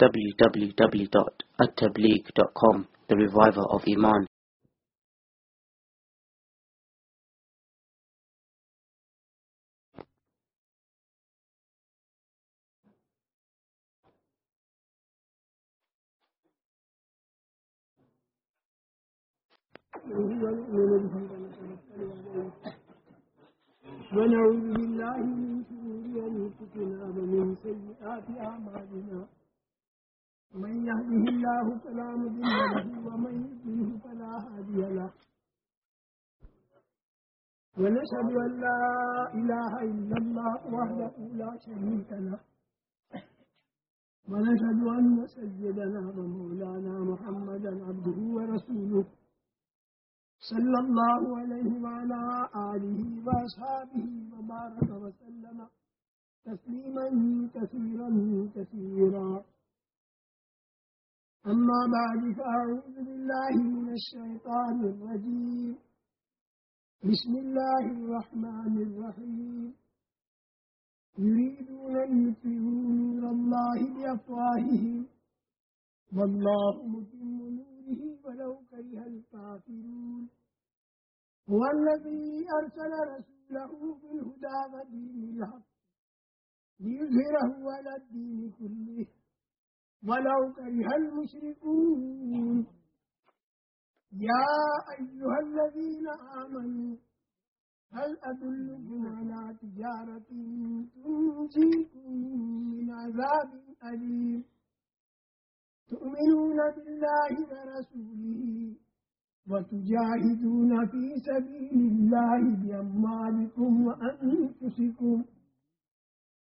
www.attableek.com The Reviver of Iman. ونعوذ بالله من شرور أنفسنا ومن سيئات أعمالنا. من يهده الله فلا مضل له ومن يضلل فلا هادي له. ونشهد أن لا إله إلا الله وحده لا شريك له. ونشهد أن سيدنا ومولانا محمدا عبده ورسوله. صلى الله عليه وعلى آله وأصحابه وبارك وسلم تسليما كثيرا كثيرا. أما بعد، فأعوذ بالله من الشيطان الرجيم. بسم الله الرحمن الرحيم. يريدون أن يطفئوا نور الله بأفواههم. والله متم نوره ولو كره الكافرون. هو الذي أرسل رسوله بالهدى ودين الحق ليظهره على الدين كله. ولو كره المشركون. يا أيها الذين آمنوا، هل أدلكم على تجارة تنجيكم من عذاب أليم؟ تؤمنون بالله ورسوله وتجاهدون في سبيل الله بأموالكم وأنفسكم.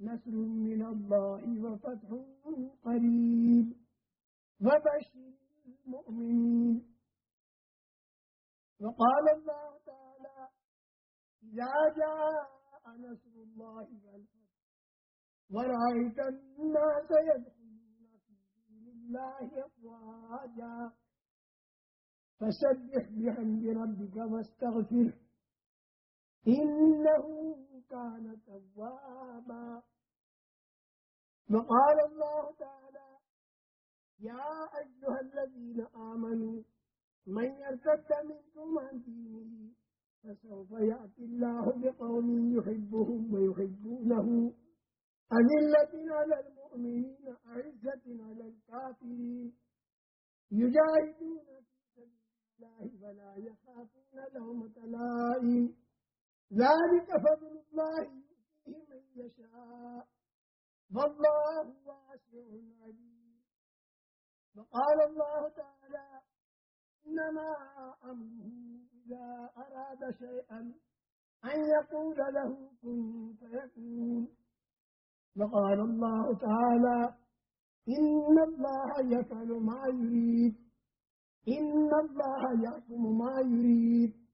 نصر من الله وفتح قريب وبشر المؤمنين. وقال الله تعالى إذا جاء نصر الله والفتح، ورأيت الناس يدخلون في دين الله أفواجا، فسبح بحمد ربك واستغفره إنه كان توابا. وقال الله تعالى، يا أيها الذين آمنوا، من يرتد منكم عن دينه، فسوف يأتي الله بقوم يحبهم ويحبونه. أذلة على المؤمنين أعزة على الكافرين. يجاهدون في سبيل الله ولا يخافون لومة لائم. ذلك فضل الله يؤتيه من يشاء. والله واسع عليم. وقال الله تعالى إنما أمره إذا أراد شيئا أن يقول له كن فيكون. وقال الله تعالى إن الله يفعل ما يريد. إن الله يحكم ما يريد.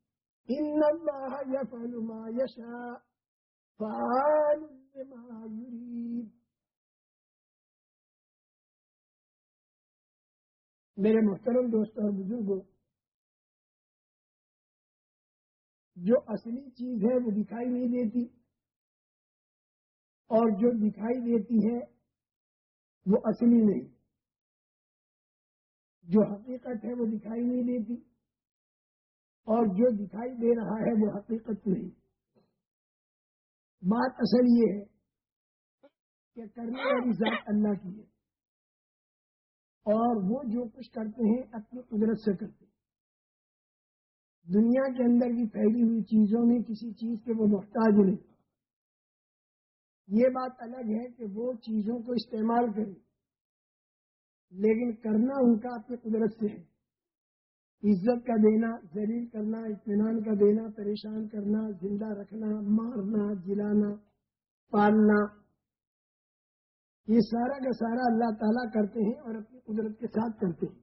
إن الله يفعل ما يشاء فعال لما يريد۔ میرے محترم دوستوں اور بزرگوں، جو اصلی چیز ہے وہ دکھائی نہیں دیتی، اور جو دکھائی دیتی ہے وہ اصلی نہیں۔ جو حقیقت ہے وہ دکھائی نہیں دیتی۔ اور جو دکھائی دے رہا ہے وہ حقیقت نہیں۔ بات اصل یہ ہے کہ کرنے والی ذات اللہ کی ہے۔ اور وہ جو کچھ کرتے ہیں، اپنی قدرت سے کرتے ہیں۔ دنیا کے اندر بھی پھیلی ہوئی چیزوں میں کسی چیز کے وہ محتاج نہیں۔ یہ بات الگ ہے کہ وہ چیزوں کو استعمال کریں لیکن کرنا ان کا اپنی قدرت سے ہے۔ عزت کا دینا، ذلیل کرنا، اطمینان کا دینا، پریشان کرنا، زندہ رکھنا، مارنا، جلانا، پالنا، یہ سارا کا سارا اللہ تعالیٰ کرتے ہیں اور اپنی قدرت کے ساتھ کرتے ہیں۔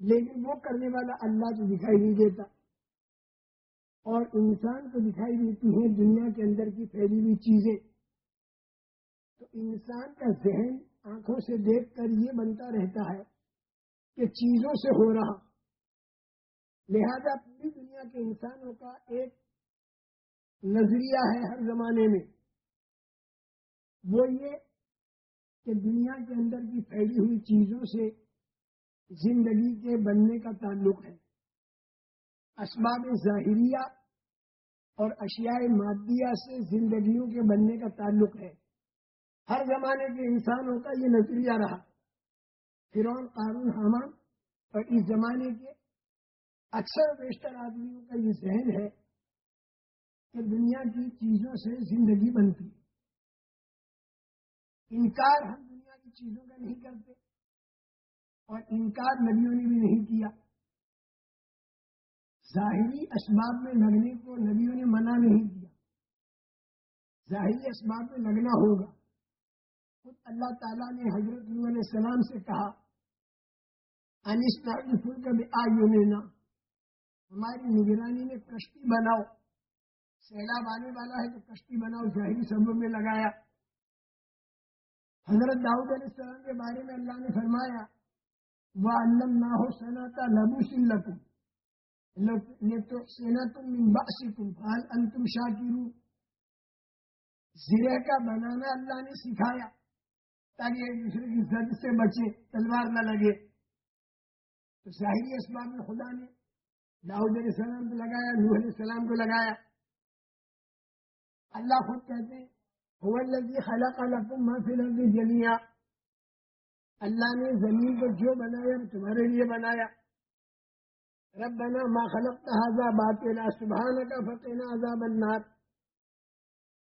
لیکن وہ کرنے والا اللہ تو دکھائی نہیں دیتا۔ اور انسان کو دکھائی دیتی ہیں دنیا کے اندر کی پھیلی ہوئی چیزیں۔ تو انسان کا ذہن آنکھوں سے دیکھ کر یہ بنتا رہتا ہے کہ چیزوں سے ہو رہا۔ لہذا پوری دنیا کے انسانوں کا ایک نظریہ ہے ہر زمانے میں۔ وہ یہ کہ دنیا کے اندر کی پھیلی ہوئی چیزوں سے زندگی کے بننے کا تعلق ہے۔ اسباب ظاہریہ اور اشیاء مادیہ سے زندگیوں کے بننے کا تعلق ہے۔ ہر زمانے کے انسانوں کا یہ نظریہ رہا۔ فرون قانون حامان اور اس زمانے کے اکثر بیشتر آدمیوں کا یہ ذہن ہے کہ دنیا کی چیزوں سے زندگی بنتی انکار ہم دنیا کی چیزوں کا نہیں کرتے اور انکار نبیوں نے بھی نہیں کیا۔ ظاہری اسباب میں لگنے کو نبیوں نے منع نہیں کیا۔ ظاہری اسباب میں لگنا ہوگا۔ خود اللہ تعالیٰ نے حضرت علیہ السلام سے کہا انسٹا پھول کا بھی آگے ہماری نگرانی میں کشتی بناؤ، سیلاب آنے والا ہے تو کشتی بناؤ ظاہری سبب میں لگایا۔ حضرت داؤد علیہ السلام کے بارے میں اللہ نے فرمایا وہ علم نہ ہو سنا کا لبو سن تو سینا تم باسی تم فال ان تم شاکرو زرے کا بنانا اللہ نے سکھایا تاکہ ایک دوسرے کی زد سے بچے، تلوار نہ لگے۔ تو ظاہری اسباب میں خدا نے داؤد علیہ السلام کو لگایا، نوح علیہ السلام کو لگایا۔ اللہ خود کہتے ہیں خلق لكم ما في الارض جميعا اللہ نے زمین کو جو بنایا، تمہارے لیے بنایا۔ ربنا ما خلقت هذا باطلا سبحانك فقنا عذاب النار۔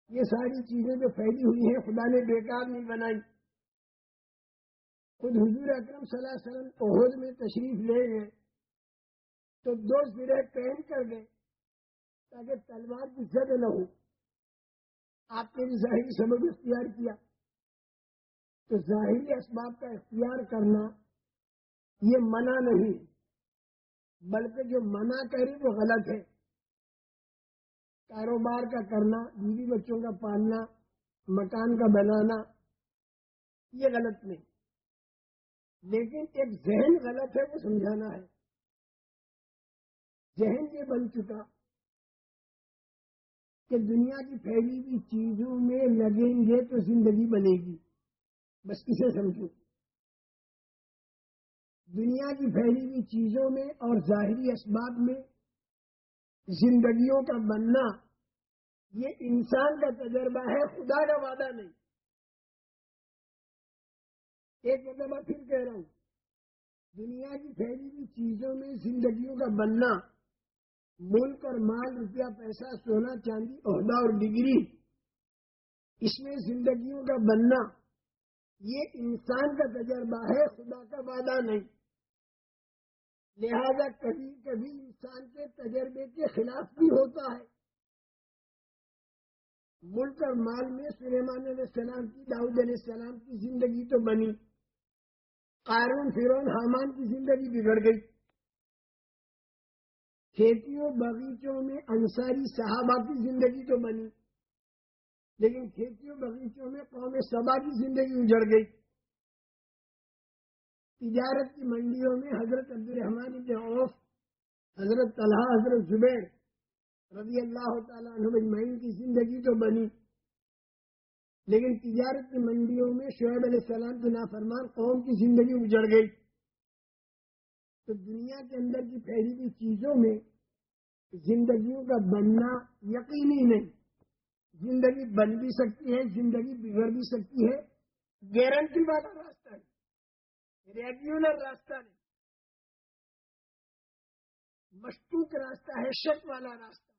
یہ ساری چیزیں جو پھیلی ہوئی ہیں، خدا نے بیکار نہیں بنائی۔ خود حضور اکرم صلی اللہ علیہ وسلم عہد میں تشریف لے گئے۔ تو دو سرے پہن کر دیں تاکہ تلوار کی زد نہ ہو۔ آپ نے بھی ظاہری سبب اختیار کیا۔ تو ظاہری اسباب کا اختیار کرنا یہ منع نہیں، بلکہ جو منع کری وہ غلط ہے۔ کاروبار کا کرنا، بیوی بچوں کا پالنا، مکان کا بنانا، یہ غلط نہیں۔ لیکن ایک ذہن غلط ہے، وہ سمجھانا ہے۔ ذہن یہ بن چکا کہ دنیا کی پھیلی ہوئی چیزوں میں لگیں گے تو زندگی بنے گی۔ بس کسے سمجھو۔ دنیا کی پھیلی ہوئی چیزوں میں اور ظاہری اسباب میں زندگیوں کا بننا، یہ انسان کا تجربہ ہے، خدا کا وعدہ نہیں۔ ایک مرتبہ پھر کہہ رہا ہوں، دنیا کی پھیلی ہوئی چیزوں میں زندگیوں کا بننا ملک اور مال روپیہ پیسہ سونا چاندی عہدہ اور ڈگری۔ اس میں زندگیوں کا بننا، یہ انسان کا تجربہ ہے، خدا کا وعدہ نہیں۔ لہذا کبھی کبھی انسان کے تجربے کے خلاف بھی ہوتا ہے۔ ملک اور مال میں سلیمان علیہ السلام کی، داؤد علیہ السلام کی زندگی تو بنی۔ قارون فرون حامان کی زندگی بگڑ گئی۔ کھیتیوں باغیچوں میں انصاری صحابہ کی زندگی تو بنی۔ لیکن کھیتیوں باغیچوں میں قوم سبا کی زندگی اجڑ گئی۔ تجارت کی منڈیوں میں حضرت عبد الرحمان بن عوف، حضرت طلحہ، حضرت زبیر رضی اللہ تعالیٰ عنہ کی زندگی تو بنی۔ لیکن تجارت کی منڈیوں میں شعیب علیہ السلام کی نافرمان قوم کی زندگی اجڑ گئی۔ تو دنیا کے اندر کی پھیلی ہوئی چیزوں میں زندگیوں کا بننا یقینی نہیں۔ زندگی بن بھی سکتی ہے، زندگی بگڑ بھی سکتی ہے۔ گارنٹی والا راستہ نہیں ریگولر راستہ نہیں مشکوک راستہ ہے، شک والا راستہ۔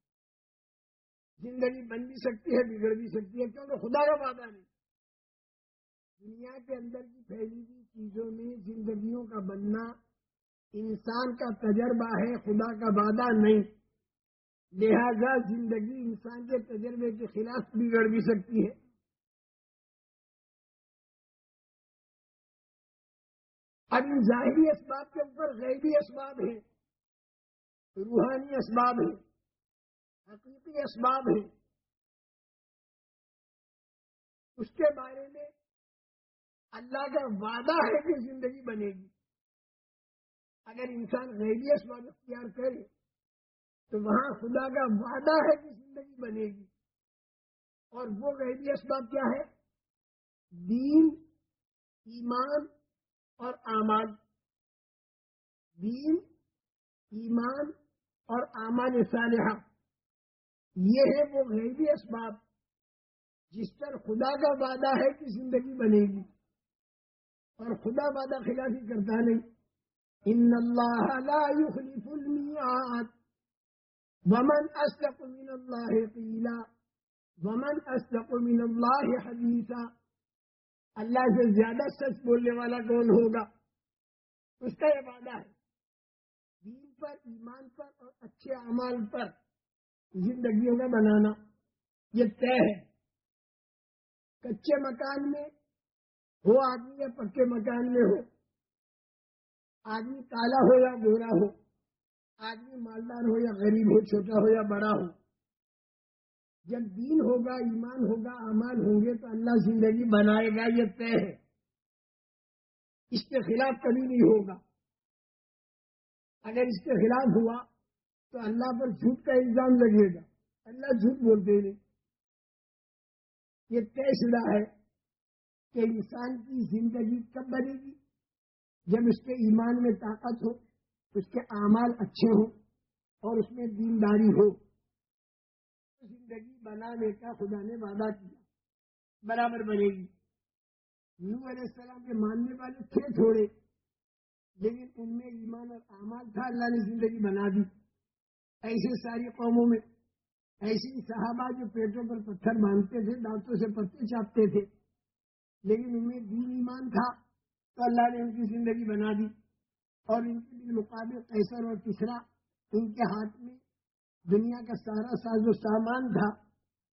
زندگی بن بھی سکتی ہے، بگڑ بھی سکتی ہے، کیونکہ خدا کا وعدہ نہیں۔ دنیا کے اندر کی پھیلی ہوئی چیزوں میں زندگیوں کا بننا انسان کا تجربہ ہے، خدا کا وعدہ نہیں۔ لہذا زندگی انسان کے تجربے کے خلاف بگڑ بھی سکتی ہے۔ اب ان ظاہری اسباب کے اوپر غیبی اسباب ہیں، روحانی اسباب ہیں، حقیقی اسباب ہیں۔ اس کے بارے میں اللہ کا وعدہ ہے کہ زندگی بنے گی۔ اگر انسان غیبی اسباب اختیار کرے، تو وہاں خدا کا وعدہ ہے کہ زندگی بنے گی۔ اور وہ غیبی اسباب کیا ہے؟ دین، ایمان اور امان دین، ایمان اور امان صالحہ۔ یہ ہے وہ غیبی اسباب جس پر خدا کا وعدہ ہے کہ زندگی بنے گی۔ اور خدا وعدہ خلافی کرتا نہیں۔ ان اللہ لا يخلف المیعاد ومن اصدق من اللہ قیلا ومن اصدق من اللہ حدیثا اللہ سے زیادہ سچ بولنے والا کون ہوگا؟ اس کا یہ وعدہ ہے. دین پر، ایمان پر اور اچھے اعمال پر زندگیوں کا بنانا. یہ طے ہے. کچے مکان میں ہو، آدمی یا پکے مکان میں ہو آدمی کالا ہو یا گورا ہو، آدمی مالدار ہو یا غریب ہو، چھوٹا ہو یا بڑا ہو، جب دین ہوگا، ایمان ہوگا امان ہوں گے تو اللہ زندگی بنائے گا، یہ طے ہے۔ اس کے خلاف کبھی نہیں ہوگا۔ اگر اس کے خلاف ہوا تو اللہ پر جھوٹ کا الزام لگے گا۔ اللہ جھوٹ بولتے نہیں یہ طے شدہ ہے کہ انسان کی زندگی کب بنے گی؟ جب اس کے ایمان میں طاقت ہو، اس کے اعمال اچھے ہوں اور اس میں دینداری ہو زندگی بنانے کا خدا نے وعدہ کیا، برابر بنے گی۔ نو علیہ السلام کے ماننے والے تھے تھوڑے، لیکن ان میں ایمان اور اعمال تھا، اللہ نے زندگی بنا دی۔ ایسے ساری قوموں میں ایسی صحابہ جو پیٹوں پر پتھر باندھتے تھے، دانتوں سے پتے چاپتے تھے، لیکن ان میں دین ایمان تھا۔ تو اللہ نے ان کی زندگی بنا دی اور ان کے مقابل قیصر اور تیسرا ان کے ہاتھ میں دنیا کا سارا ساز و سامان تھا،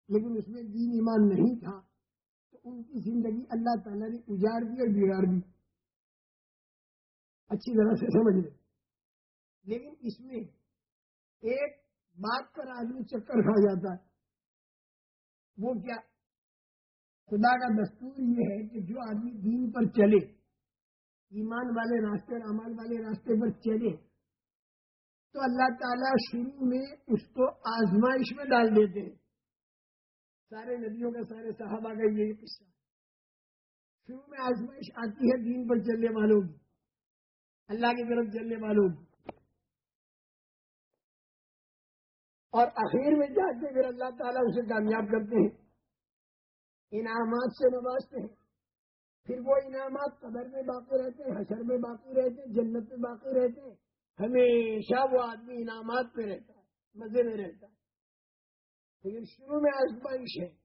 لیکن اس میں دین ایمان نہیں تھا۔ تو ان کی زندگی اللہ تعالیٰ نے اجاڑ دی اور بگاڑ دی۔ اچھی طرح سے سمجھ لیں۔ لیکن اس میں ایک بات پر آدمی چکر کھا جاتا ہے۔ وہ کیا؟ خدا کا دستور یہ ہے کہ جو آدمی دین پر چلے ایمان والے راستے اور امال والے راستے پر چلے تو اللہ تعالیٰ شروع میں اس کو آزمائش میں ڈال دیتے ہیں۔ سارے ندیوں کا، سارے صحابہ کا یہی قصہ شروع میں آزمائش آتی ہے دین پر چلنے والوں کی۔ اللہ کی طرف چلنے والوں کی۔ اور آخر میں جا کے پھر اللہ تعالیٰ اسے کامیاب کرتے ہیں۔ انعامات سے نوازتے ہیں۔ پھر وہ انعامات قبر میں باقی رہتے ہیں، حشر میں باقی رہتے ہیں، جنت میں باقی رہتے ہیں۔ ہمیشہ وہ آدمی انعامات پہ رہتا ہے، مزے میں رہتا ہے۔ لیکن شروع میں آزمائش ہے۔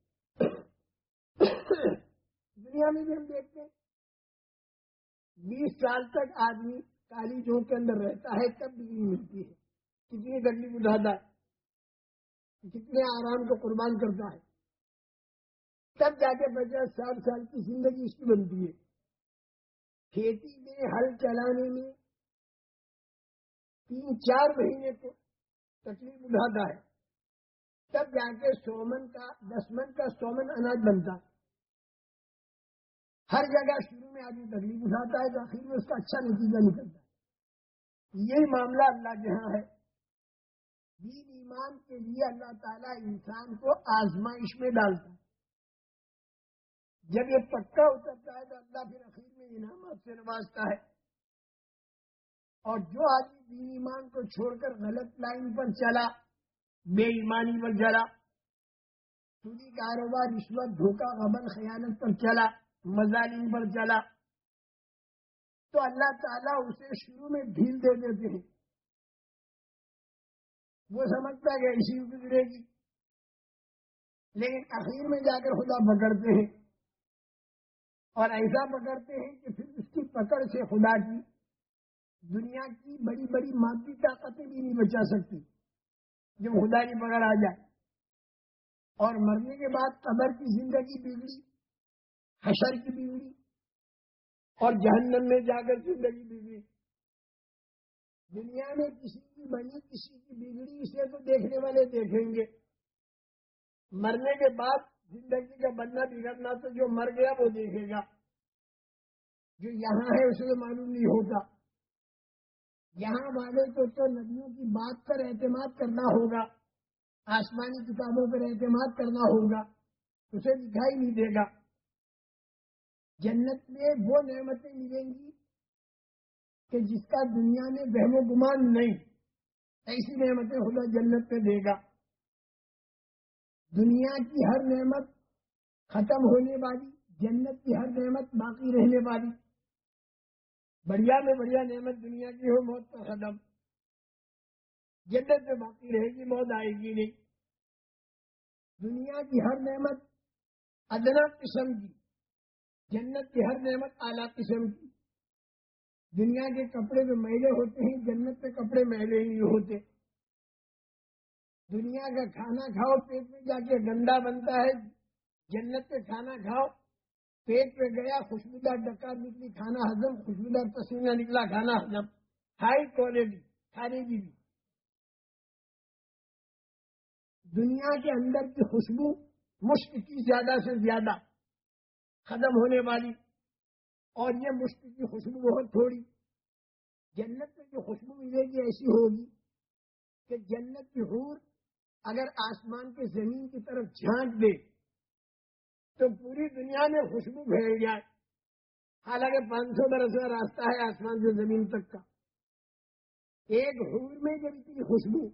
دنیا میں بھی ہم دیکھتے ہیں۔ بیس سال تک آدمی کالی چوک کے اندر رہتا ہے، تب بجلی ملتی ہے۔ کتنی تکلیف اٹھاتا ہے۔ کتنے آرام کو قربان کرتا ہے۔ تب جا کے پچاس ساٹھ سال کی زندگی اس کی بنتی ہے۔ کھیتی میں، ہل چلانے میں، تین چار مہینے کو تکلیف اٹھاتا ہے۔ تب جا کے سومن کا، دس من کا سومن اناج بنتا ہر جگہ شروع میں آدمی تکلیف اٹھاتا ہے تو آخر میں اس کا اچھا نتیجہ نکلتا یہی معاملہ اللہ کے ہاں ہے۔ دین ایمان کے لیے اللہ تعالیٰ انسان کو آزمائش میں ڈالتا ہے۔ جب یہ پکا اترتا ہے تو اللہ پھر اخیر میں انعامات سے نوازتا ہے۔ اور جو آدمی دین ایمان کو چھوڑ کر غلط لائن پر چلا، بے ایمانی پر چلا سودی کاروبار، رشوت، دھوکہ غبر خیانت پر چلا، مظالم پر چلا، تو اللہ تعالیٰ اسے شروع میں ڈھیل دے دیتے ہیں۔ وہ سمجھتا ہے کہ ایسی گزرے گی۔ لیکن اخیر میں جا کر خدا پکڑتے ہیں۔ اور ایسا پکڑتے ہیں کہ پھر اس کی پکڑ سے خدا کی دنیا کی بڑی بڑی مادی طاقتیں بھی نہیں بچا سکتی، جب خدا کی پکڑ آ جائے۔ اور مرنے کے بعد قبر کی زندگی بگڑی، حشر کی بگڑی، اور جہنم میں جا کر زندگی بگڑی۔ دنیا میں کسی کی بنی، کسی کی بگڑی، اسے تو دیکھنے والے دیکھیں گے۔ مرنے کے بعد زندگی کا بننا بگڑنا تو جو مر گیا وہ دیکھے گا۔ جو یہاں ہے اسے معلوم نہیں ہوتا۔ یہاں والے کو تو ندیوں کی بات پر اعتماد کرنا ہوگا۔ آسمانی کتابوں پر اعتماد کرنا ہوگا۔ اسے دکھائی نہیں دے گا۔ جنت میں وہ نعمتیں ملیں گی کہ جس کا دنیا میں بہم و گمان نہیں، ایسی نعمتیں خدا جنت میں دے گا۔ دنیا کی ہر نعمت ختم ہونے والی، جنت کی ہر نعمت باقی رہنے والی۔ بڑھیا میں بڑھیا نعمت دنیا کی ہو، موت کا ختم جنت میں باقی رہے گی، موت آئے گی نہیں۔ دنیا کی ہر نعمت ادنا قسم کی۔ جنت کی ہر نعمت اعلیٰ قسم کی۔ دنیا کے کپڑے جو میلے ہوتے ہیں، جنت کے کپڑے میلے ہی ہوتے۔ دنیا کا کھانا کھاؤ، پیٹ میں جا کے گندا بنتا ہے، جنت پہ کھانا کھاؤ، پیٹ پہ گیا، خوشبودار ڈکا نکلی، کھانا ہزم خوشبودار پسینہ نکلا، کھانا ہزم ہائی کوالٹی، کھانے کی بھی۔ دنیا کے اندر کی خوشبو مشک کی زیادہ سے زیادہ ختم ہونے والی۔ اور یہ مشک کی خوشبو بہت تھوڑی۔ جنت میں جو خوشبو ملے گی ایسی ہوگی کہ جنت کی حور اگر آسمان کے زمین کی طرف جھانک دے تو پوری دنیا میں خوشبو پھیل جائے۔ حالانکہ پانچ سو برس کا راستہ ہے آسمان سے زمین تک کا۔ ایک حور میں جب اتنی خوشبو،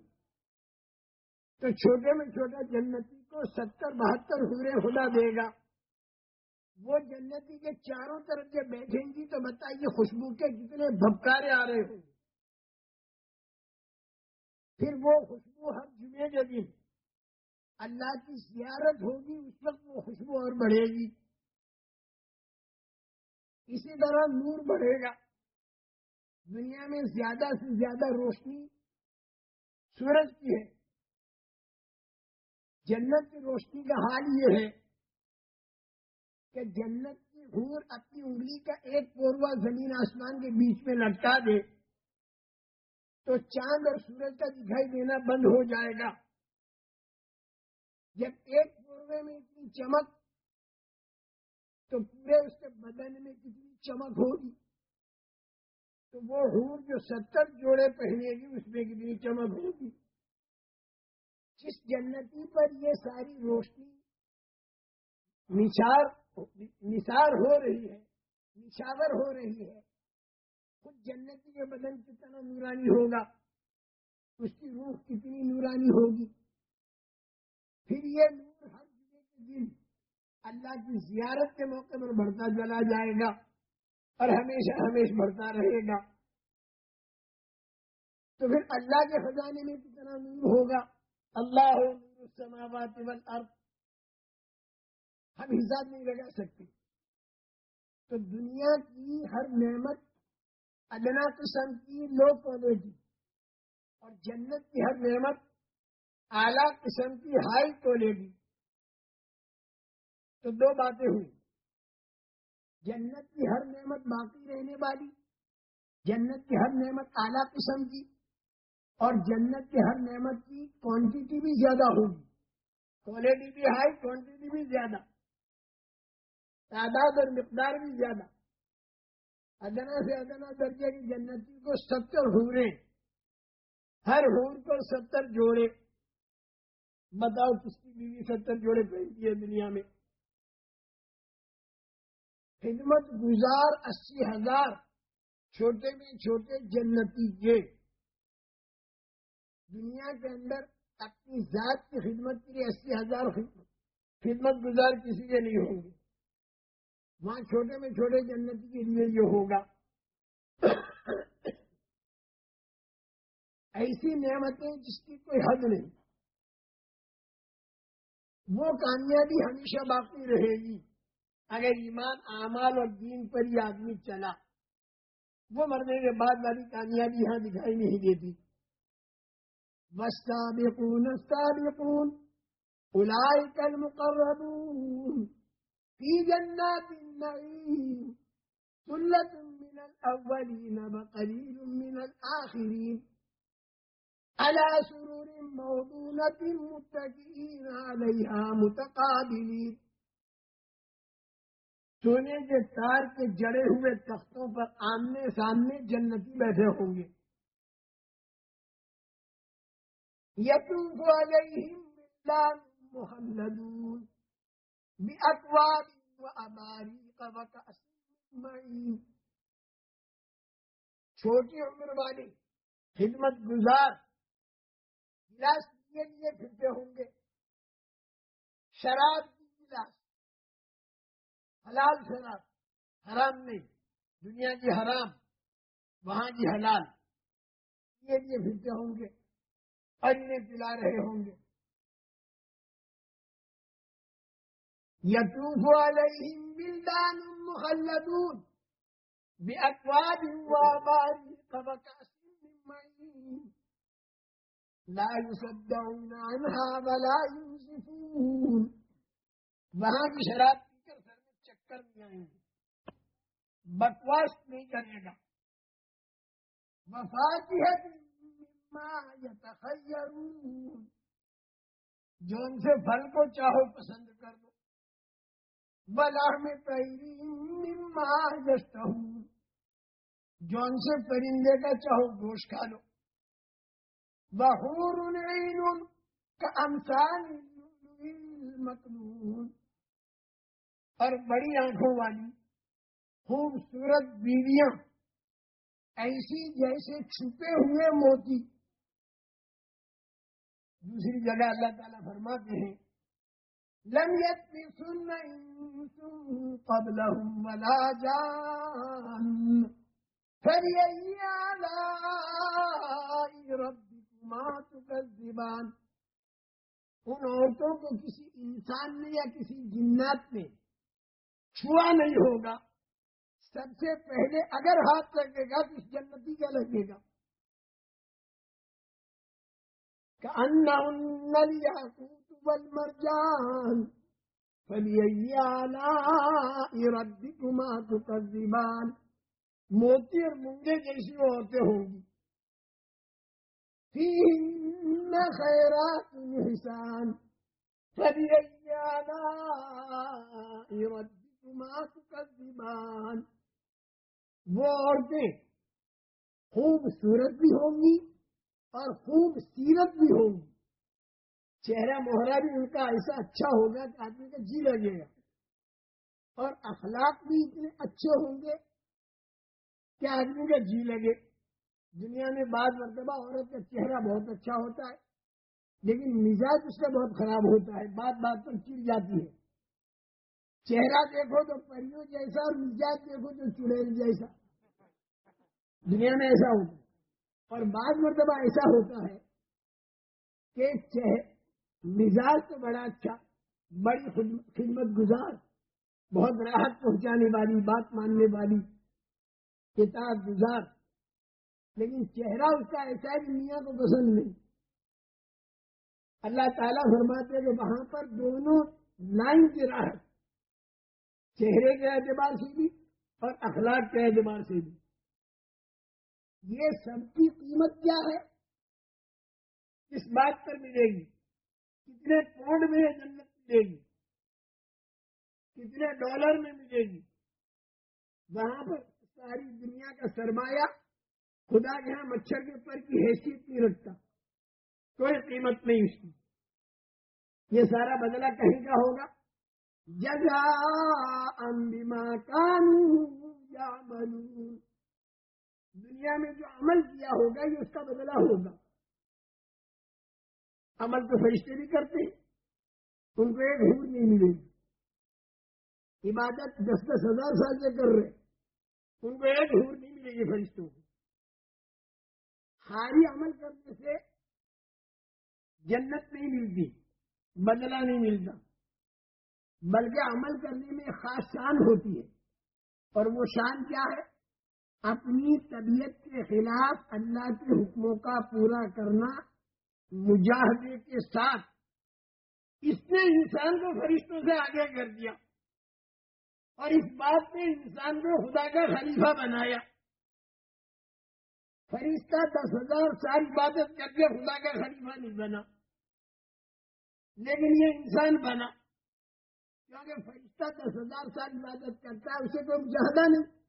تو چھوٹے میں چھوٹا جنتی کو ستر، بہتر حورے خدا دے گا۔ وہ جنتی کے چاروں طرف جب بیٹھیں گی تو بتائیے خوشبو کے کتنے بھبکارے آ رہے ہوں۔ گے پھر وہ خوشبو ہر جمعے کے دن اللہ کی زیارت ہوگی، اس وقت وہ خوشبو اور بڑھے گی۔ اسی طرح نور بڑھے گا۔ دنیا میں زیادہ سے زیادہ روشنی سورج کی ہے۔ جنت کی روشنی کا حال یہ ہے کہ جنت کی حور اپنی انگلی کا ایک پوروا زمین آسمان کے بیچ میں لٹکا دے۔ تو چاند اور سورج کا دکھائی دینا بند ہو جائے گا۔ جب ایک پوروے میں اتنی چمک، تو پورے اس کے بدن میں کتنی چمک ہوگی۔ تو وہ ہور جو ستر جوڑے پہنے گی، اس میں کتنی چمک ہوگی۔ جس جنتی پر یہ ساری روشنی نثار ہو رہی ہے، نشاور ہو رہی ہے خود جنتی کے بدن کتنا نورانی ہوگا، اس کی روح کتنی نورانی ہوگی۔ پھر یہ نور ہر جگہ کے دن اللہ کی زیارت کے موقع پر بڑھتا چلا جائے گا اور ہمیشہ ہمیشہ بڑھتا رہے گا۔ تو پھر اللہ کے خزانے میں کتنا نور ہوگا؟ اللہ ہو السماوات والارض۔ ہم حساب نہیں لگا سکتے۔ تو دنیا کی ہر نعمت ادنا قسم کی لو کوالٹی اور جنت کی ہر نعمت اعلی قسم کی ہائی کوالٹی تو دو باتیں ہوئی۔ جنت کی ہر نعمت باقی رہنے والی، جنت کی ہر نعمت اعلی قسم کی، اور جنت کی ہر نعمت کی کوانٹٹی بھی زیادہ ہوگی۔ کوالٹی بھی ہائی کوانٹٹی بھی زیادہ۔ تعداد اور مقدار بھی زیادہ۔ ادنا سے ادنا درجے کی جنتی کو ستر ہورے ہر ہور کو ستر جوڑے۔ بتاؤ کس کی بیوی ستر جوڑے پہنتی ہے دنیا میں؟ خدمت گزار اسی ہزار، چھوٹے میں چھوٹے جنتی کے۔ دنیا کے اندر اپنی ذات کی خدمت کے لیے اسی ہزار خدمت گزار کسی کے نہیں ہوں گے۔ وہاں چھوٹے میں چھوٹے جنتی کے لیے یہ ہوگا۔ ایسی نعمتیں جس کی کوئی حد نہیں۔ وہ کامیابی ہمیشہ باقی رہے گی۔ اگر ایمان، اعمال اور دین پر ہی آدمی چلا، وہ مرنے کے بعد والی کامیابی یہاں دکھائی نہیں دیتی۔ بستا السابقون۔ اولئک المقربون۔ فی جنات النعیم سلت من الاولین وقلیل من الاخرین على سرور موضونة متكئين عليها متقابلين سونے کے تار کے جڑے ہوئے تختوں پر آمنے سامنے جنتی بیٹھے ہوں گے۔ یتوف علیہم بلان محلدون بأکواب و اباریق و کأسیم معین چھوٹی عمر والی خدمت گزار۔ گلاس لیے لیے پھرتے ہوں گے۔ شراب کی گلاس۔ حلال شراب۔ حرام نہیں۔ دنیا کی حرام، وہاں کی حلال۔ یہ لیے پھرتے ہوں گے۔ انہیں پلا رہے ہوں گے۔ یتوف علیہم بلدان مخلدون بأكواب واباريق وكأس من معين. لا يصدعون عنها ولا ينصفون. وہاں کی شراب پی کر سر میں چکر نہیں آئیں گے. بکواس نہیں کرے گا. وفاقی ہے جو ان سے پھل کو چاہو پسند کر دو. بلا میں مما ہوں جو ان سے پرندے کا چاہو گوشت کھا لو۔ بہور کا انسان مکمون اور بڑی آنکھوں والی خوبصورت بیویاں ایسی جیسے چھپے ہوئے موتی۔ دوسری جگہ اللہ تعالیٰ فرماتے ہیں لم سن قبل ولا جان. فبأي آلاء ربكما تكذبان؟ ان عورتوں کو کسی انسان نے یا کسی جنات نے چھوا نہیں ہوگا. سب سے پہلے اگر ہاتھ لگے گا تو اس جنتی کا لگے گا. مر جان تکذبان موتی اور مونگے جیسی عورتیں ہوں گی. خیرات حسان. فلی رد وہ عورتیں خوبصورت بھی ہوں گی اور خوب سیرت بھی ہوں گی. چہرہ مہرا بھی ان کا ایسا اچھا ہوگا کہ آدمی کا جی لگے گا۔ اور اخلاق بھی اتنے اچھے ہوں گے کہ آدمی کا جی لگے۔ دنیا میں بعض مرتبہ عورت کا چہرہ بہت اچھا ہوتا ہے، لیکن مزاج اس کا بہت خراب ہوتا ہے، بات بات پر چڑ جاتی ہے۔ چہرہ دیکھو تو پریوں جیسا اور مزاج دیکھو تو چڑیل جیسا۔ دنیا میں ایسا ہوتا ہے۔ اور بعض مرتبہ ایسا ہوتا ہے کہ مزاج تو بڑا اچھا بڑی خدمت گزار، بہت راحت پہنچانے والی، بات ماننے والی، کتاب گزار، لیکن چہرہ اس کا ایسا ہے دنیا کو پسند نہیں۔ اللہ تعالیٰ فرماتے کہ وہاں پر دونوں لائن کی راحت، چہرے کے اعتبار سے بھی اور اخلاق کے اعتبار سے بھی۔ یہ سب کی قیمت کیا ہے؟ اس بات پر ملے گی۔ کتنے پاؤنڈ میں جنت ملے گی؟ کتنے ڈالر میں ملے گی؟ وہاں پر ساری دنیا کا سرمایہ خدا کے یہاں مچھر کے پر کی حیثیت نہیں رکھتا، کوئی قیمت نہیں اس کی۔ یہ سارا بدلہ کہیں کا ہوگا؟ جگا بما کانو یا دنیا میں جو عمل کیا ہوگا، یہ اس کا بدلہ ہوگا۔ عمل تو فرشتے بھی کرتے ہیں۔ ان کو ایک حور نہیں ملے۔ گی عبادت دس دس ہزار سال سے کر رہے۔ ان کو ایک حور نہیں ملے گی فرشتوں کو۔ ہاری عمل کرنے سے جنت نہیں ملتی، بدلہ نہیں ملتا۔ بلکہ عمل کرنے میں خاص شان ہوتی ہے۔ اور وہ شان کیا ہے؟ اپنی طبیعت کے خلاف اللہ کے حکموں کا پورا کرنا۔ مجاہدے کے ساتھ اس نے انسان کو فرشتوں سے آگے کر دیا اور اس بات نے انسان کو خدا کا خلیفہ بنایا۔ فرشتہ دس ہزار سال عبادت کر کے خدا کا خلیفہ نہیں بنا۔ لیکن یہ انسان بنا۔ کیونکہ فرشتہ دس ہزار سال عبادت کرتا ہے، اسے کوئی زیادہ نہیں۔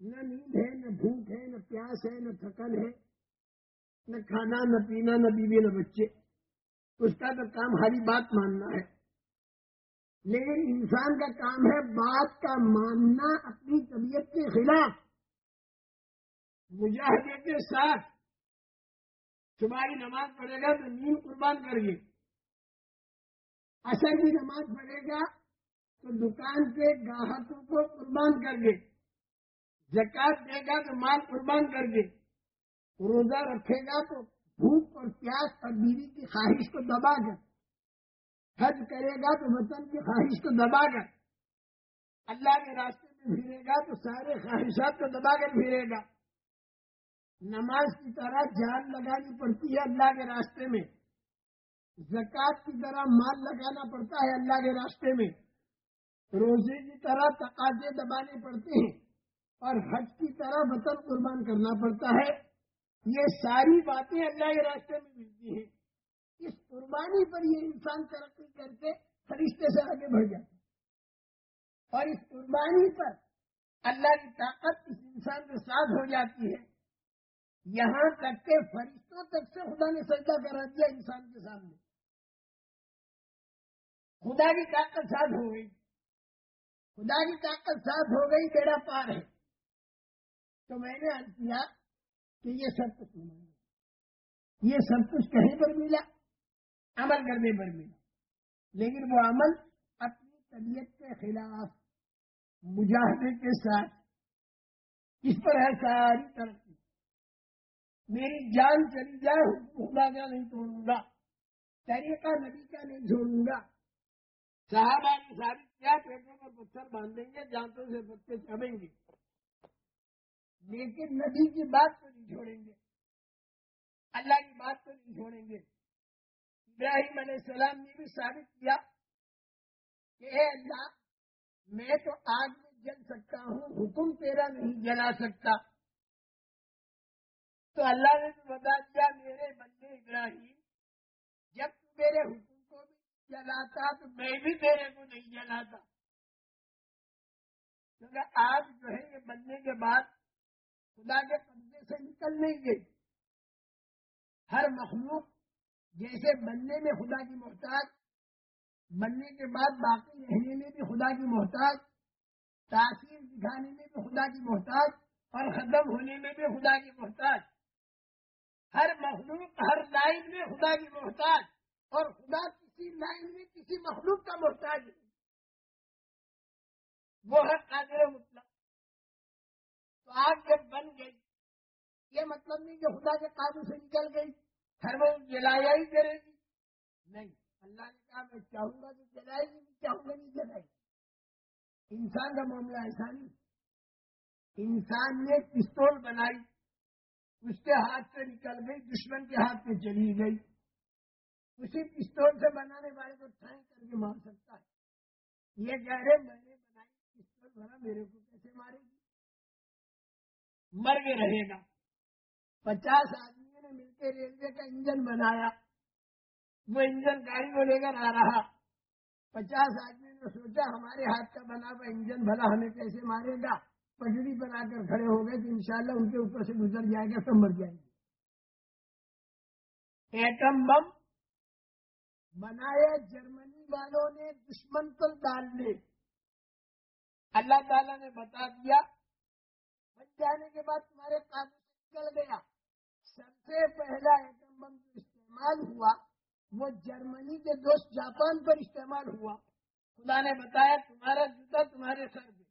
نہ نیند ہے، نہ بھوک ہے، نہ پیاس ہے، نہ تھکن ہے۔ نہ کھانا، نہ پینا، نہ بیوی، نہ بچے۔ اس کا تو کام ہری بات ماننا ہے۔ لیکن انسان کا کام ہے بات کا ماننا اپنی طبیعت کے خلاف۔ مجاہدے کے ساتھ تمہاری نماز پڑھے گا تو نیند قربان کریے اصل کی نماز پڑھے گا تو دکان کے گاہکوں کو قربان کر دے زکات دے گا تو مال قربان کر دے روزہ رکھے گا تو بھوک اور پیاس اور بیوی کی خواہش کو دبا کر حج کرے گا تو وطن کی خواہش کو دبا کر اللہ کے راستے میں پھرے گا تو سارے خواہشات کو دبا کر پھرے گا۔ نماز کی طرح جان لگانی پڑتی ہے اللہ کے راستے میں۔ زکوٰۃ کی طرح مال لگانا پڑتا ہے اللہ کے راستے میں۔ روزے کی طرح تقاضے دبانے پڑتے ہیں اور حج کی طرح وطن قربان کرنا پڑتا ہے۔ یہ ساری باتیں اللہ کے راستے میں ملتی ہیں۔ اس قربانی پر یہ انسان ترقی کر کے فرشتے سے آگے بڑھ جاتا اور اس قربانی پر اللہ کی طاقت اس انسان کے ساتھ ہو جاتی ہے۔ یہاں تک کہ فرشتوں تک سے خدا نے سجدہ کرا دیا انسان کے سامنے۔ خدا کی طاقت ساتھ ہو گئی۔ خدا کی طاقت ساتھ ہو گئی، بیڑا پار ہے۔ تو میں نے کیا؟ کہ یہ سب کچھ ملا یہ سب کچھ کہیں پر ملا، عمل کرنے پر ملا۔ لیکن وہ عمل اپنی طبیعت کے خلاف، مجاہدے کے ساتھ۔ اس پر ہے ساری ترقی۔ میری جان چلی جائے خدا کا نہیں چھوڑوں گا۔ طریقہ نبی کا نہیں چھوڑوں گا۔ صحابہ نے ساری کیا، پیٹوں پر پتھر باندھیں گے، جانتوں سے بچے چبیں گے۔ لیکن نبی کی بات کو نہیں چھوڑیں گے۔ اللہ کی بات کو نہیں چھوڑیں گے۔ ابراہیم علیہ السلام نے بھی ثابت کیا کہ اے اللہ، میں تو آگ میں جل سکتا ہوں، حکم تیرا نہیں جلا سکتا۔ تو اللہ نے تو بتا دیا، میرے بندے ابراہیم، جب تو میرے حکم کو بھی جلاتا تو میں بھی تیرے کو نہیں جلاتا۔ کیونکہ آج جو ہے، یہ بننے کے بعد خدا کے قبضے سے نکل نہیں گئی۔ ہر مخلوق جیسے بننے میں خدا کی محتاج، بننے کے بعد باقی رہنے میں بھی خدا کی محتاج، تاثیر دکھانے میں بھی خدا کی محتاج اور ختم ہونے میں بھی خدا کی محتاج۔ ہر مخلوق ہر لائن میں خدا کی محتاج اور خدا کسی لائن میں کسی مخلوق کا محتاج وہ ہے قادر مطلق۔ تو آگ جب بن گئی، یہ مطلب نہیں کہ خدا کے قابو سے نکل گئی، ہر وہ جلایا ہی کرے گی۔ نہیں، اللہ نے کہا، میں چاہوں گا تو جلائے گی چاہوں گا نہیں جلائے گی انسان کا معاملہ ایسا نہیں۔ انسان نے پستول بنائی، اس کے ہاتھ سے نکل گئی، دشمن کے ہاتھ میں چلی گئی۔ اسی پستول سے بنانے والے کو ٹھائیں کر کے مار سکتا ہے۔ یہ کہہ رہے میں نے بنائی، پستول بنا میرے کو کیسے مارے گی؟ مر کے رہے گا۔ پچاس آدمیوں نے مل کے ریلوے کا انجن بنایا۔ وہ انجن گاڑی کو لے کر آ رہا۔ پچاس آدمی نے سوچا، ہمارے ہاتھ کا بنا ہوا انجن بھلا ہمیں کیسے مارے گا؟ پٹڑی بنا کر کھڑے ہو گئے تو انشاءاللہ ان کے اوپر سے گزر جائے گا سب مر جائیں گے۔ ایٹم بم بنایا۔ جرمنی والوں نے دشمن پر ڈالنے اللہ تعالیٰ نے بتا دیا بن جانے کے بعد تمہارے قابو سے نکل گیا۔ سب سے پہلا ایٹم بم جو استعمال ہوا، وہ جرمنی کے دوست جاپان پر استعمال ہوا۔ خدا نے بتایا، تمہارا جوتا تمہارے سر پہ۔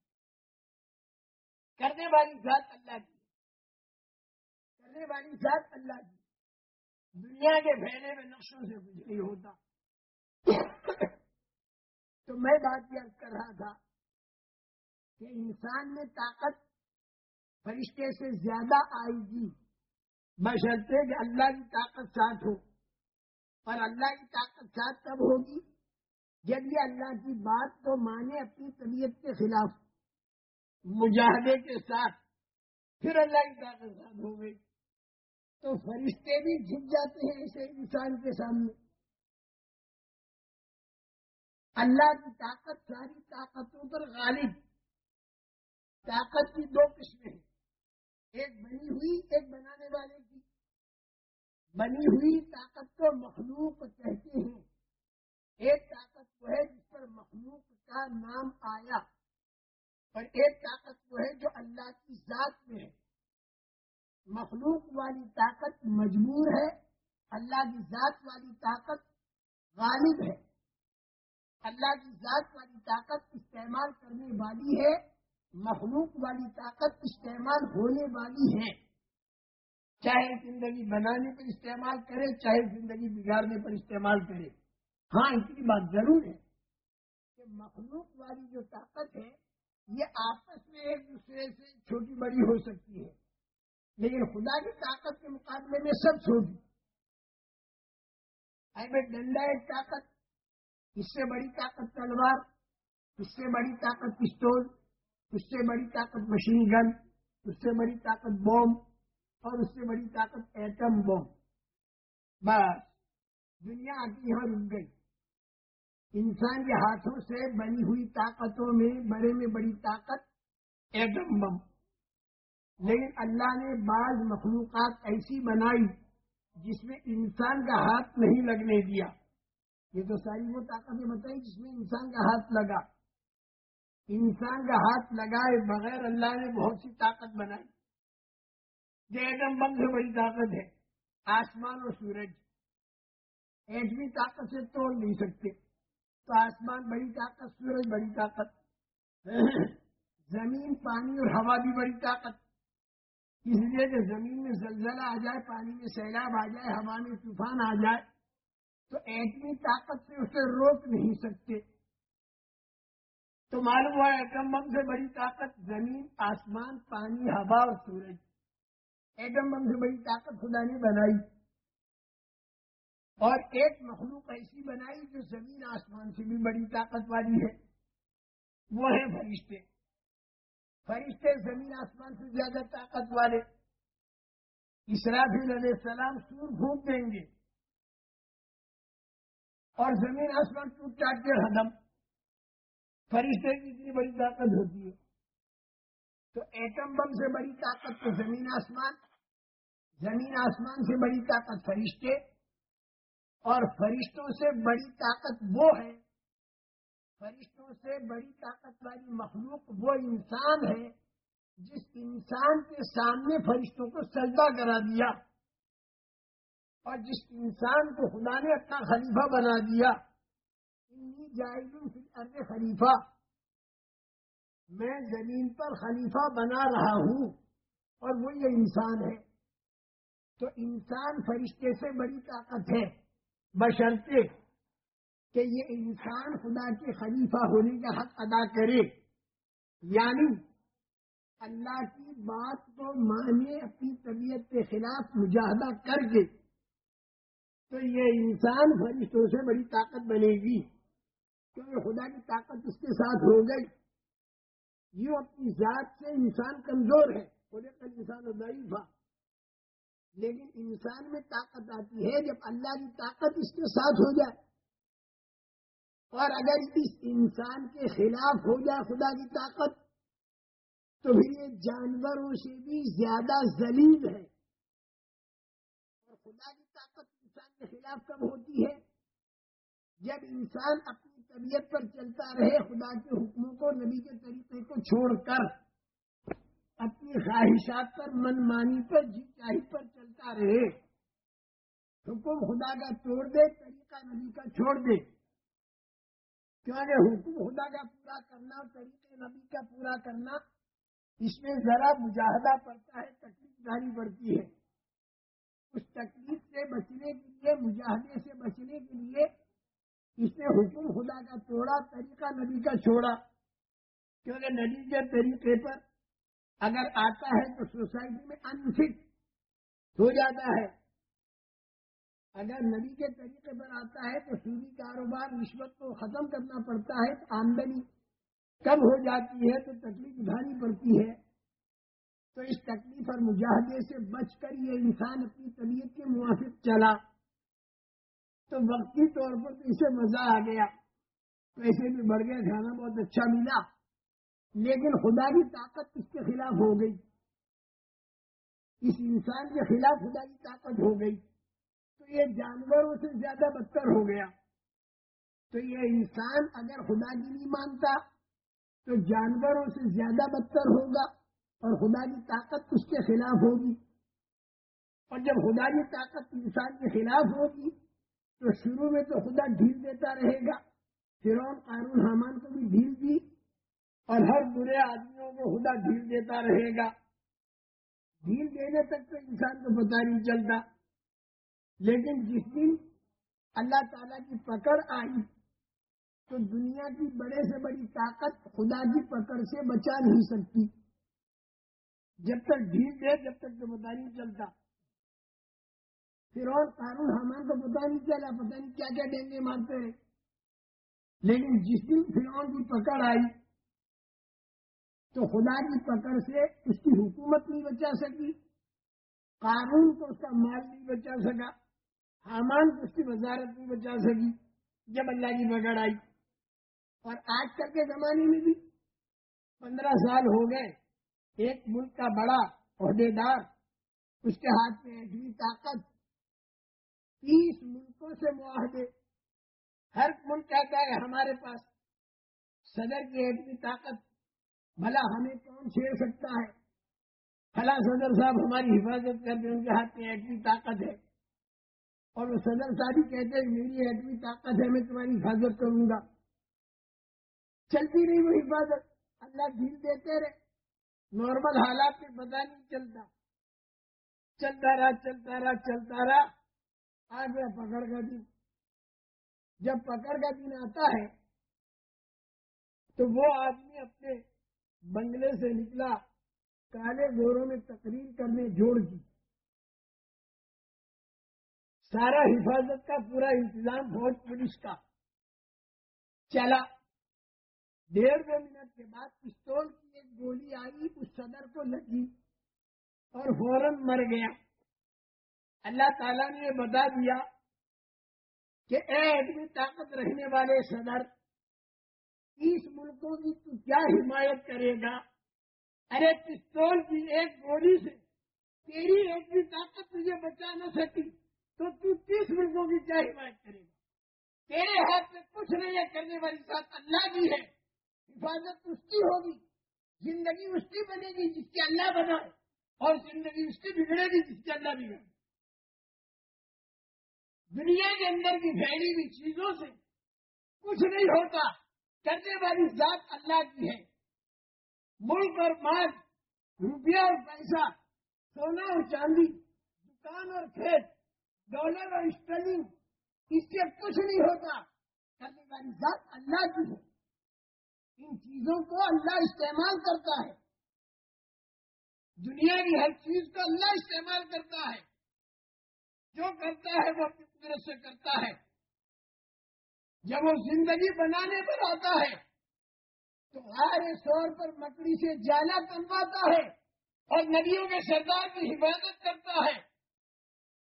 کرنے والی ذات اللہ کی۔ کرنے والی ذات اللہ کی۔ دنیا کے پھیلے میں نقشوں سے کچھ نہیں ہوتا۔ تو میں بات یاد کر رہا تھا کہ انسان میں طاقت فرشتے سے زیادہ آئے گی۔ بشرطے کہ اللہ کی طاقت ساتھ ہو اور اللہ کی طاقت ساتھ کب ہوگی؟ جب یہ اللہ کی بات کو مانے اپنی طبیعت کے خلاف، مجاہدے کے ساتھ پھر اللہ کی طاقت ساتھ ہو گئی تو فرشتے بھی جھک جاتے ہیں اسے انسان کے سامنے۔ اللہ کی طاقت ساری طاقتوں پر غالب۔ طاقت کی دو قسمیں ہیں۔ ایک بنی ہوئی، ایک بنانے والے کی۔ بنی ہوئی طاقت کو مخلوق کہتے ہیں۔ ایک طاقت وہ ہے جس پر مخلوق کا نام آیا۔ اور ایک طاقت وہ ہے جو اللہ کی ذات میں ہے۔ مخلوق والی طاقت مجبور ہے، اللہ کی ذات والی طاقت غالب ہے۔ اللہ کی ذات والی طاقت استعمال کرنے والی ہے۔ مخلوق والی طاقت استعمال ہونے والی ہے۔ چاہے زندگی بنانے پر استعمال کرے، چاہے زندگی بگاڑنے پر استعمال کرے۔ ہاں اتنی بات ضرور ہے کہ مخلوق والی جو طاقت ہے، یہ آپس میں ایک دوسرے سے چھوٹی بڑی ہو سکتی ہے۔ لیکن خدا کی طاقت کے مقابلے میں سب چھوٹی۔ ڈنڈا ایک طاقت، اس سے بڑی طاقت تلوار، اس سے بڑی طاقت پستول۔ اس سے بڑی طاقت مشین گن اس سے بڑی طاقت بوم اور اس سے بڑی طاقت ایٹم بوم بس، دنیا کی یہاں رک گئی۔ انسان کے ہاتھوں سے بنی ہوئی طاقتوں میں، بڑے میں بڑی طاقت ایٹم بم لیکن اللہ نے بعض مخلوقات ایسی بنائی جس میں انسان کا ہاتھ نہیں لگنے دیا۔ یہ تو ساری وہ طاقتیں بتائی جس میں انسان کا ہاتھ لگا۔ انسان کا ہاتھ لگائے بغیر اللہ نے بہت سی طاقت بنائی۔ جو ایٹم بم سے بڑی طاقت ہے، آسمان اور سورج۔ ایٹمی طاقت سے توڑ نہیں سکتے۔ تو آسمان بڑی طاقت، سورج بڑی طاقت۔ زمین، پانی اور ہوا بھی بڑی طاقت۔ اس لیے کہ زمین میں زلزلہ آ جائے، پانی میں سیلاب آ جائے، ہوا میں طوفان آ جائے، تو ایٹمی طاقت سے اسے روک نہیں سکتے۔ تو معلوم ہوا ایٹم بم سے بڑی طاقت زمین، آسمان، پانی، ہوا اور سورج۔ ایٹم بم سے بڑی طاقت خدا نے بنائی۔ اور ایک مخلوق ایسی بنائی جو زمین، آسمان سے بھی بڑی طاقت والی ہے۔ وہ ہے فرشتے۔ فرشتے زمین، آسمان سے زیادہ طاقت والے۔ اسرافیل علیہ السلام سور پھونک دیں گے۔ اور زمین، آسمان ٹوٹ ٹاٹ کے ہدم فرشتے کی اتنی بڑی طاقت ہوتی ہے۔ تو ایٹم بم سے بڑی طاقت تو زمین آسمان۔ زمین آسمان سے بڑی طاقت فرشتے۔ اور فرشتوں سے بڑی طاقت وہ ہے۔ فرشتوں سے بڑی طاقت والی مخلوق وہ انسان ہے جس انسان کے سامنے فرشتوں کو سجدہ کرا دیا۔ اور جس انسان کو خدا نے اپنا خلیفہ بنا دیا۔ ارد خلیفہ۔ میں زمین پر خلیفہ بنا رہا ہوں اور وہ یہ انسان ہے۔ تو انسان فرشتے سے بڑی طاقت ہے۔ بشرطے کہ یہ انسان خدا کے خلیفہ ہونے کا حق ادا کرے۔ یعنی اللہ کی بات کو مانے اپنی طبیعت کے خلاف مجاہدہ کر کے تو یہ انسان فرشتوں سے بڑی طاقت بنے گی۔ کیونکہ خدا کی طاقت اس کے ساتھ ہو گئی۔ یہ اپنی ذات سے انسان کمزور ہے خود کل انسان ضعیف لیکن انسان میں طاقت آتی ہے جب اللہ کی طاقت اس کے ساتھ ہو جائے۔ اور اگر اس انسان کے خلاف ہو جائے خدا کی طاقت، تو پھر یہ جانوروں سے بھی زیادہ ذلیل ہے۔ اور خدا کی طاقت انسان کے خلاف کب ہوتی ہے؟ جب انسان اپنی طبیعت پر چلتا رہے، خدا کے حکموں کو، نبی کے طریقے کو چھوڑ کر اپنی خواہشات پر، من مانی پر جی چاہی پر چلتا رہے۔ حکم خدا کا توڑ دے، طریقہ نبی کا چھوڑ دے۔ کیونکہ حکم خدا کا پورا کرنا طریقے نبی کا پورا کرنا، اس میں ذرا مجاہدہ پڑتا ہے، تکلیف داری پڑتی ہے۔ اس تکلیف سے بچنے کے لیے، مجاہدے سے بچنے کے لیے اس نے حکم خدا کا توڑا، طریقہ نبی کا چھوڑا۔ کیونکہ نبی کے طریقے پر اگر آتا ہے تو سوسائٹی میں انفٹ ہو جاتا ہے۔ اگر نبی کے طریقے پر آتا ہے تو سودی کاروبار، رشوت کو ختم کرنا پڑتا ہے، تو آمدنی کم ہو جاتی ہے، تو تکلیف اٹھانی پڑتی ہے۔ تو اس تکلیف اور مجاہدے سے بچ کر یہ انسان اپنی طبیعت کے موافق چلا۔ تو وقتی طور پر تو اسے مزہ آ گیا۔ پیسے بھی بڑھ گئے، کھانا بہت اچھا ملا۔ لیکن خدا کی طاقت اس کے خلاف ہو گئی۔ اس انسان کے خلاف خدا کی طاقت ہو گئی۔ تو یہ جانوروں سے زیادہ بدتر ہو گیا۔ تو یہ انسان اگر خدا کی نہیں مانتا، تو جانوروں سے زیادہ بدتر ہوگا اور خدا کی طاقت اس کے خلاف ہوگی۔ اور جب خدا کی طاقت انسان کے خلاف ہوگی تو شروع میں تو خدا ڈھیل دیتا رہے گا۔ فرون قانون حامان کو بھی ڈھیل دی اور ہر برے آدمیوں کو خدا ڈھیل دیتا رہے گا۔ ڈھیل دینے تک تو انسان کو پتا نہیں چلتا۔ لیکن جس دن اللہ تعالی کی پکڑ آئی تو دنیا کی بڑے سے بڑی طاقت خدا کی پکڑ سے بچا نہیں سکتی۔ جب تک ڈھیل دے، جب تک تو پتا نہیں چلتا۔ پھر اور قانون حمان کو پتا نہیں چلا پتا نہیں کیا کیا ڈینگے مارتے ہیں لیکن جس دن فرعون کی پکڑ آئی، تو خدا کی پکڑ سے اس کی حکومت نہیں بچا سکی، قانون کو اس کا مال نہیں بچا سکا، حامان اس کی وزارت نہیں بچا سکی، جب اللہ کی بگڑ آئی۔ اور آج کل کے زمانے میں بھی پندرہ سال ہو گئے، ایک ملک کا بڑا عہدے دار اس کے ہاتھ میں ایسی طاقت تیس ملکوں سے معاہدے۔ ہر ملک کہتا ہے ہمارے پاس صدر کی ایٹمی طاقت، بھلا ہمیں کون چھیڑ سکتا ہے؟ فلاں صدر صاحب ہماری حفاظت کر دیں ان کے ہاتھ میں ایٹمی طاقت ہے۔ اور وہ صدر صاحب کہتے ہیں میری ایٹمی طاقت ہے، میں تمہاری حفاظت کروں گا۔ چلتی نہیں وہ حفاظت۔ اللہ دل دیتے رہے۔ نارمل حالات میں پتا نہیں چلتا۔ چلتا رہا چلتا رہا چلتا رہا۔ آ گیا پکڑ کا دن جب پکڑ کا دن آتا ہے، تو وہ آدمی اپنے بنگلے سے نکلا، کالے گوروں میں تقریر کرنے جوڑ دی۔ سارا حفاظت کا پورا انتظام فوج پولیس کا۔ چلا۔ ڈیڑھ دو منٹ کے بعد پستول کی ایک گولی آئی، اس صدر کو لگی اور فوراً مر گیا۔ اللہ تعالیٰ نے یہ بتا دیا کہ اے آدمی طاقت رہنے والے صدر تیس ملکوں کی تو کیا حمایت کرے گا؟ ارے، پستول کی ایک گولی سے تیری ایک بھی طاقت تجھے بچا نہ سکی، تو تو تیس ملکوں کی کیا حمایت کرے گا؟ تیرے ہاتھ میں کچھ نہیں ہے کرنے والی ساتھ اللہ کی ہے، حفاظت اس کی ہوگی، زندگی اس کی بنے گی جس کے اللہ بنائے اور زندگی اس کی بگڑے گی جس کے اللہ بگڑے دنیا کے اندر کی پھیلی ہوئی چیزوں سے کچھ نہیں ہوتا۔ کرنے والی ذات اللہ کی ہے۔ ملک اور مال، روپیہ اور پیسہ، سونا اور چاندی، دکان اور کھیت، ڈالر اور اسٹرلنگ، اس سے کچھ نہیں ہوتا۔ کرنے والی ذات اللہ کی ہے۔ ان چیزوں کو اللہ استعمال کرتا ہے۔ دنیا کی ہر چیز کو اللہ استعمال کرتا ہے۔ جو کرتا ہے وہ اپنی قدرت سے کرتا ہے۔ جب وہ زندگی بنانے پر آتا ہے، تو ہر طور پر مکڑی سے جالا کمواتا ہے اور ندیوں کے سردار کی حفاظت کرتا ہے۔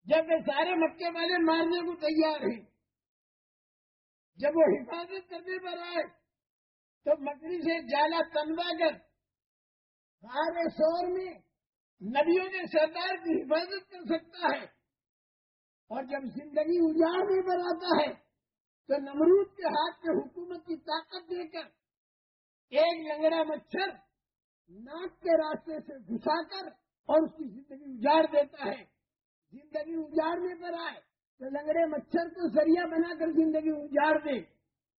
جب وہ سارے مکے والے مارنے کو تیار ہیں، جب وہ حفاظت کرنے پر آئے، تو مکڑی سے جالا تنوا کر سارے شور میں نبیوں کے سردار کی حفاظت کر سکتا ہے۔ اور جب زندگی اجاڑنے پر آتا ہے، تو نمرود کے ہاتھ میں حکومت کی طاقت دے کر ایک لنگڑا مچھر ناک کے راستے سے گھسا کر اور اس کی زندگی اجاڑ دیتا ہے۔ زندگی اجاڑنے پر آئے تو لنگڑے مچھر کو ذریعہ بنا کر زندگی اجاڑ دے۔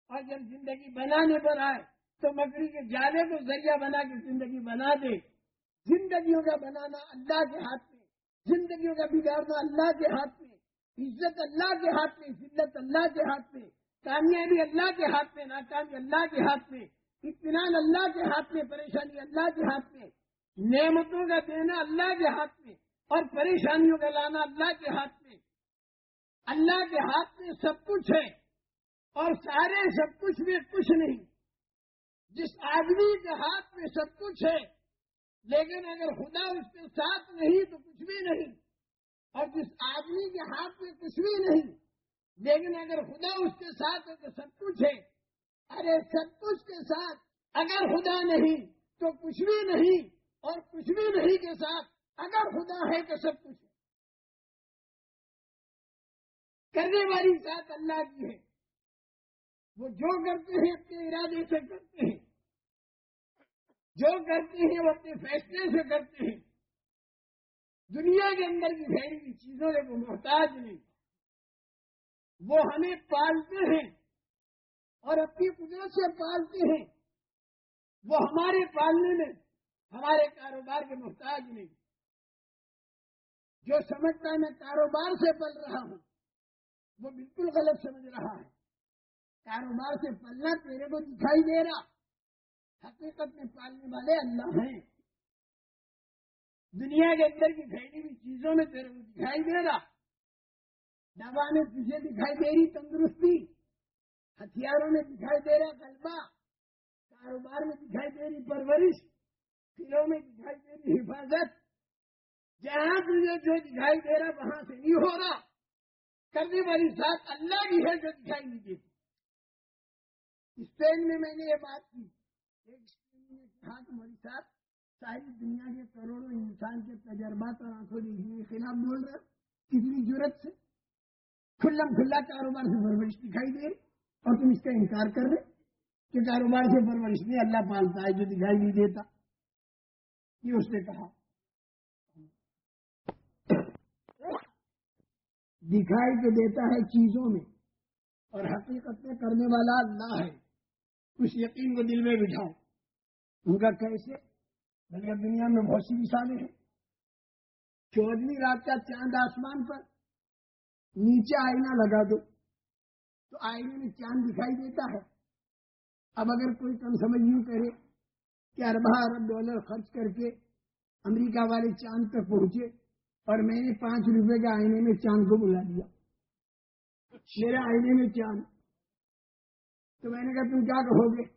اور جب زندگی بنانے پر آئے تو مکڑی کے جالے کو ذریعہ بنا کر زندگی بنا دے۔ زندگیوں کا بنانا اللہ کے ہاتھ میں، زندگیوں کا بگاڑنا اللہ کے ہاتھ میں۔ عزت اللہ کے ہاتھ میں ذلت اللہ کے ہاتھ میں کامیابی اللہ کے ہاتھ میں ناکامی اللہ کے ہاتھ میں اطمینان اللہ کے ہاتھ میں پریشانی اللہ کے ہاتھ میں نعمتوں کا دینا اللہ کے ہاتھ میں اور پریشانیوں کا لانا اللہ کے ہاتھ میں اللہ کے ہاتھ میں سب کچھ ہے اور سارے سب کچھ میں کچھ نہیں جس آدمی کے ہاتھ میں سب کچھ ہے لیکن اگر خدا اس کے ساتھ نہیں تو کچھ بھی نہیں اور جس آدمی کے ہاتھ میں کچھ بھی نہیں، لیکن اگر خدا اس کے ساتھ ہے تو سب کچھ ہے۔ ارے، سب کچھ کے ساتھ۔ اگر خدا نہیں تو کچھ بھی نہیں، اور کچھ بھی نہیں کے ساتھ۔ اگر خدا ہے تو سب کچھ ہے۔ کرنے والی ذات اللہ کی ہے۔ وہ جو کرتے ہیں، اپنے ارادے سے کرتے ہیں۔ جو کرتے ہیں، وہ اپنے فیصلے سے کرتے ہیں۔ دنیا کے اندر کی بھیڑی چیزوں سے وہ محتاج نہیں۔ وہ ہمیں پالتے ہیں اور اپنی قدرت سے پالتے ہیں۔ وہ ہمارے پالنے میں ہمارے کاروبار کے محتاج نہیں۔ جو سمجھتا ہے میں کاروبار سے پل رہا ہوں، وہ بالکل غلط سمجھ رہا ہے۔ کاروبار سے پلنا تیرے کو دکھائی دے رہا۔ حقیقت میں پالنے والے اللہ ہیں۔ دنیا کے اندر کی پھیلی ہوئی چیزوں میں تیرے کو دکھائی دے رہا۔ دوا میں تجھے دکھائی دے رہی، تندرستی۔ ہتھیاروں میں دکھائی دے رہا کلبا کاروبار میں دکھائی دے رہی پرورش۔ فلوں میں دکھائی دے رہی حفاظت۔ جہاں تجھے جو دکھائی دے رہا، وہاں سے نہیں ہو رہا۔ کرنے والی ذات اللہ کی ہے جو دکھائی نہیں دیتی اسپین میں میں نے یہ بات کی۔ ایک اسپین نے کہا ساری دنیا کے کروڑوں انسان کے تجربات اور آنکھوں دیکھنے کے خلاف بول رہے کتنی ضرورت سے کھلا کھلا کاروبار سے پرورش دکھائی دے اور تم اس کا انکار کر رہے کہ کاروبار سے پرورش نہیں اللہ پالتا ہے جو دکھائی نہیں دیتا۔ یہ اس نے کہا۔ دکھائی تو دیتا ہے چیزوں میں اور حقیقت میں کرنے والا اللہ ہے۔ اس یقین کو دل میں بٹھاؤ۔ ان کا کیسے؟ بلکہ دنیا میں بہت سی مثالیں ہیں۔ چودہویں رات کا چاند آسمان پر نیچے آئینہ لگا دو۔ تو آئینے میں چاند دکھائی دیتا ہے۔ اب اگر کوئی کم سمجھ یوں کرے کہ اربا ارب ڈالر خرچ کر کے امریکہ والے چاند تک پہنچے اور میں نے پانچ روپے کے آئینے میں چاند کو بلا دیا۔ میرے آئینے میں چاند۔ تو میں نے کہا تم کیا کہو گے؟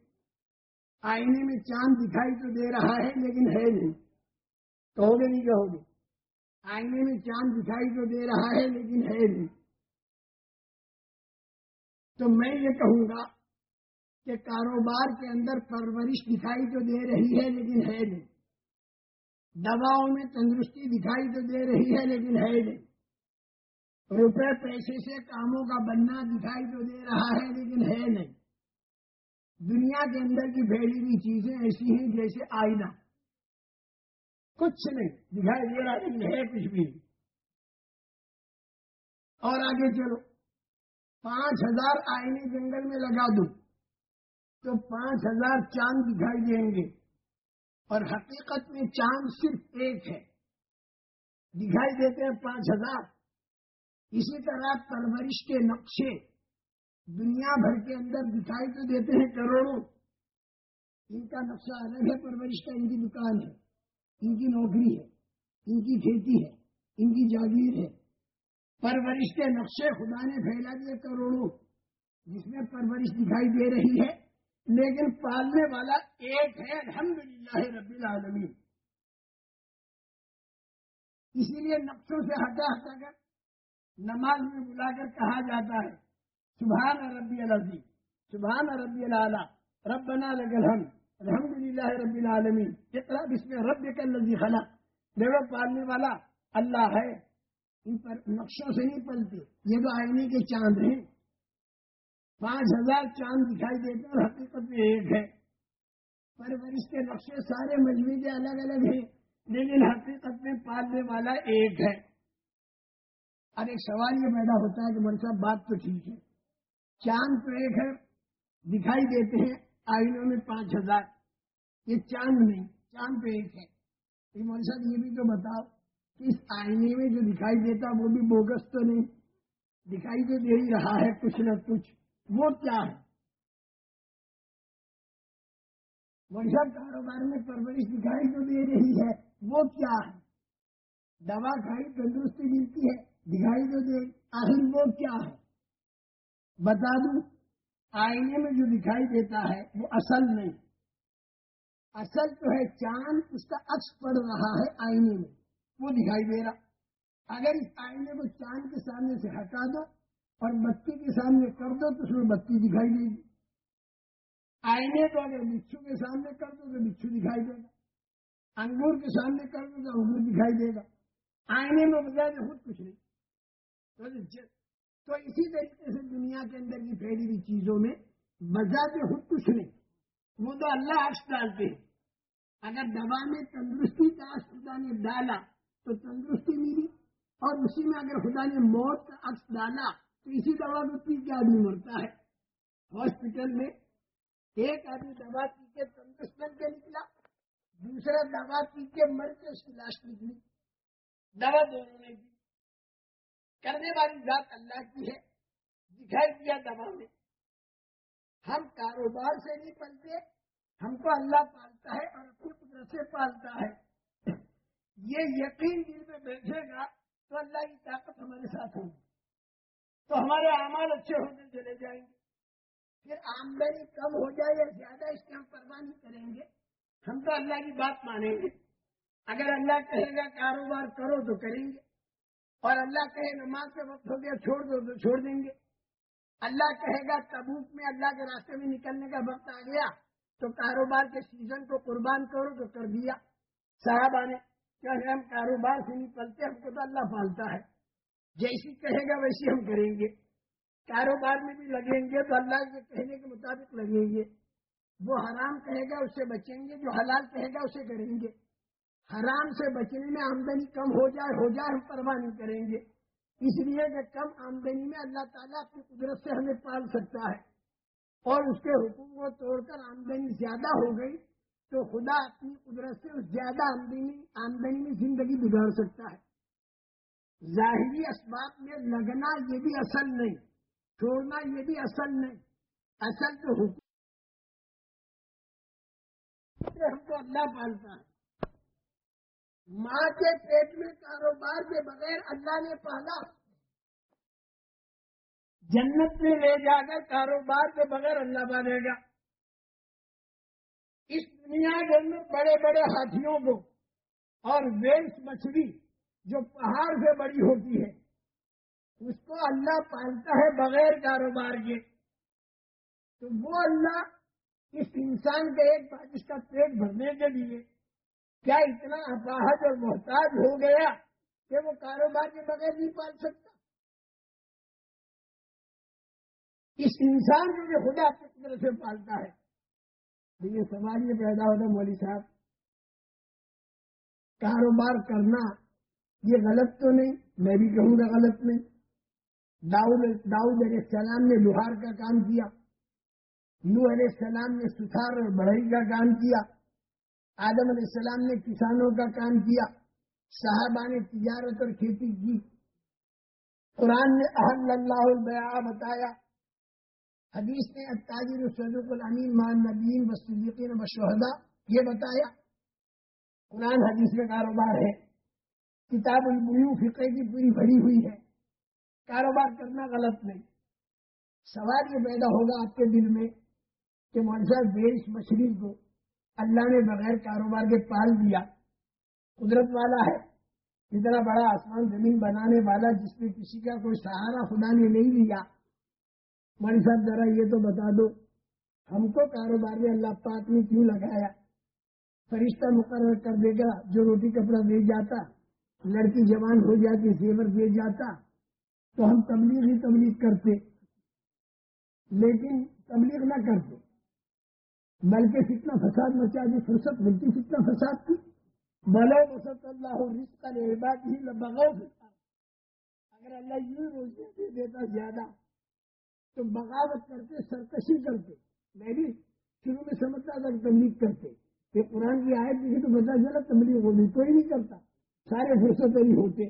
آئینے میں چاند دکھائی تو دے رہا ہے، لیکن ہے نہیں۔ کہو گے نہیں، کہو گے۔ آئینے میں چاند دکھائی تو دے رہا ہے، لیکن ہے نہیں۔ تو میں یہ کہوں گا کہ کاروبار کے اندر پرورش دکھائی تو دے رہی ہے، لیکن ہے نہیں۔ دواؤں میں تندرستی دکھائی تو دے رہی ہے، لیکن ہے نہیں۔ روپے پیسے سے کاموں کا بننا دکھائی تو دے رہا ہے، لیکن ہے نہیں۔ دنیا کے اندر کی پھیلی ہوئی چیزیں ایسی ہیں جیسے آئینہ۔ کچھ نہیں، دکھائی دے رہا لیکن ہے کچھ بھی۔ اور آگے چلو۔ پانچ ہزار آئینے جنگل میں لگا دو۔ تو پانچ ہزار چاند دکھائی دیں گے۔ اور حقیقت میں چاند صرف ایک ہے۔ دکھائی دیتے ہیں پانچ ہزار۔ اسی طرح پرورش کے نقشے۔ دنیا بھر کے اندر دکھائی تو دیتے ہیں کروڑوں۔ ان کا نقشہ الگ ہے، پرورش کا ان کی دکان ہے، ان کی نوکری ہے، ان کی کھیتی ہے، ان کی جاگیر ہے۔ پرورش کے نقشے خدا نے پھیلا دیے کروڑوں، جس میں پرورش دکھائی دے رہی ہے۔ لیکن پالنے والا ایک ہے الحمد للہ رب العالمین۔ اسی لیے نقشوں سے ہٹا ہٹا کر نماز میں بلا کر کہا جاتا ہے۔ سبحان ربی العظیم. سبحان ربی العلیٰ ربنا لگل الحمد. للہ رب العالمین. اتنا اس میں رب کا لذی خلا دیکھو پالنے والا اللہ ہے. ان پر نقشوں سے نہیں پلتے. یہ تو آئینے کے چاند ہیں. پانچ ہزار چاند دکھائی دیتے اور حقیقت میں ایک ہے. پرورش کے نقشے سارے مجموعے الگ الگ ہیں. لیکن حقیقت میں پالنے والا ایک ہے. اب ایک سوال یہ پیدا ہوتا ہے کہ مر صاحب، بات تو ٹھیک ہے. چاند تو ایک ہے، دکھائی دیتے ہیں آئینوں میں پانچ ہزار۔ یہ چاند نہیں، چاند تو ایک ہے۔ مول صاحب یہ بھی تو بتاؤ کہ اس آئینے میں جو دکھائی دیتا وہ بھی بوگس تو نہیں۔ دکھائی تو دے ہی رہا ہے، کچھ نہ کچھ۔ وہ کیا ہے؟ ورثہ کاروبار میں پرورش دکھائی تو دے رہی ہے، وہ کیا ہے؟ دوا کھائی تندرستی ملتی ہے، دکھائی تو دے۔ آخر وہ کیا ہے؟ بتا دوں، آئینے میں جو دکھائی دیتا ہے، وہ اصل نہیں۔ اصل تو ہے چاند، اس کا عکس پڑ رہا ہے آئینے میں۔ وہ دکھائی دے رہا۔ اگر اس آئینے کو چاند کے سامنے سے ہٹا دو اور بتی کے سامنے کر دو، تو اس میں بتی دکھائی دے گی۔ آئینے کو اگر بچھو کے سامنے کر دو، تو بچھو دکھائی دے گا۔ انگور کے سامنے کر دو، تو انگور دکھائی دے گا۔ آئینے میں بجائے خود کچھ نہیں۔ تو اسی طریقے سے دنیا کے اندر کی پھیلی ہوئی چیزوں میں بجائے خود کچھ نہیں۔ وہ تو اللہ عرش ڈالتے ہیں۔ اگر دوا میں تندرستی کا خدا نے ڈالا تو تندرستی ملی۔ اور اسی میں اگر خدا نے موت کا عکس ڈالا تو اسی دوا کو پی کے آدمی مرتا ہے۔ ہاسپٹل میں ایک آدمی دوا پی کے تندرست بن کے نکلا۔ دوسرا دوا پی کے مر کے اس کی لاش نکلی۔ دوا دونوں نے دی کرنے والی ذات اللہ کی ہے، دکھائی دیا دوا میں۔ ہم کاروبار سے نہیں پلتے ہم کو اللہ پالتا ہے اور اپنی قدرت سے پالتا ہے۔ یہ یقین دل میں بیٹھے گا تو اللہ کی طاقت ہمارے ساتھ ہوگی۔ تو ہمارے اعمال اچھے ہوتے چلے جائیں گے۔ پھر آمدنی کم ہو جائے یا زیادہ اس کی ہم پرواہ نہیں کریں گے، ہم تو اللہ کی بات مانیں گے۔ اگر اللہ کہے گا کاروبار کرو تو کریں گے۔ اور اللہ کہے نماز کے وقت ہو گیا، چھوڑ دو تو چھوڑ دیں گے۔ اللہ کہے گا، تبوک میں اللہ کے راستے میں نکلنے کا وقت آ گیا۔ تو کاروبار کے سیزن کو قربان کرو، تو کر دیا۔ صاحب آنے کیونکہ ہم کاروبار سے نہیں پلتے ہم کو تو اللہ پالتا ہے۔ جیسی کہے گا، ویسی ہم کریں گے۔ کاروبار میں بھی لگیں گے، تو اللہ کے کہنے کے مطابق لگیں گے۔ وہ حرام کہے گا، اس سے بچیں گے، جو حلال کہے گا، اسے کریں گے۔ حرام سے بچنے میں آمدنی کم ہو جائے ہو جائے، ہم پرواہ نہیں کریں گے۔ اس لیے کہ کم آمدنی میں اللہ تعالیٰ اپنی قدرت سے ہمیں پال سکتا ہے۔ اور اس کے حکم کو توڑ کر آمدنی زیادہ ہو گئی تو خدا اپنی قدرت سے اس زیادہ آمدنی آمدنی میں زندگی بگاڑ سکتا ہے۔ ظاہری اسباب میں لگنا یہ بھی اصل نہیں، چھوڑنا یہ بھی اصل نہیں۔ اصل تو حکم ہم کو اللہ پالتا ہے۔ ماں کے پیٹ میں کاروبار کے بغیر اللہ نے پالا۔ جنت میں لے جا کر کاروبار کے بغیر اللہ پالے گا۔ اس دنیا کے اندر بڑے بڑے ہاتھیوں کو اور ویلس مچھلی جو پہاڑ سے بڑی ہوتی ہے، اس کو اللہ پالتا ہے بغیر کاروبار کے۔ تو وہ اللہ اس انسان کے ایک بات کا پیٹ بھرنے کے لیے کیا اتنا اپاہج اور محتاج ہو گیا کہ وہ کاروبار کے بغیر نہیں پال سکتا؟ اس انسان کو جو خدا اپنی طرح سے پالتا ہے، تو یہ سوال یہ پیدا ہوتا مولوی صاحب۔ کاروبار کرنا یہ غلط تو نہیں، میں بھی کہوں گا غلط نہیں۔ داؤد داؤد علیہ السلام نے لوہار کا کام کیا نو علیہ السلام نے سکھار اور بڑھئی کا کام کیا۔ آدم علیہ السلام نے کسانوں کا کام کیا، صحابہ نے تجارت اور کھیتی کی۔ قرآن نے احل اللہ البیع بتایا، حدیث نے تاجر صدیق الامین مان نبین و صدیقین بشہدا یہ بتایا۔ قرآن حدیث کا کاروبار ہے، کتاب البیو فقہ کی پوری بھری ہوئی ہے۔ کاروبار کرنا غلط نہیں۔ سوال یہ پیدا ہوگا آپ کے دل میں کہ منظر دیش مچھلی کو اللہ نے بغیر کاروبار کے پال دیا۔ قدرت والا ہے۔ اتنا بڑا آسمان زمین بنانے والا جس میں کسی کا کوئی سہارا خدا نے نہیں لیا۔ مانی صاحب، ذرا یہ تو بتا دو، ہم کو کاروبار میں اللہ پاک نے کیوں لگایا؟ فرشتہ مقرر کر دے گا، جو روٹی کپڑا دے جاتا، لڑکی جوان ہو جاتی، زیور دے جاتا، تو ہم تبلیغ ہی تبلیغ کرتے۔ لیکن تبلیغ نہ کرتے۔ بلکہ کتنا فساد مچا دی فرصت ملتی کتنا فساد تھی۔ بلو وسط اللہ رشتہ ہی بغو اگر اللہ یوں روزیاں دے دیتا زیادہ، تو بغاوت کرتے، سرکشی کرتے۔ میں بھی شروع میں سمجھتا تھا کہ تبلیغ کرتے۔ کہ قرآن کی آئے دیکھی تو بتا چلا تبلیغ ہوگی کوئی نہیں کرتا۔ سارے فرصت ہی ہوتے۔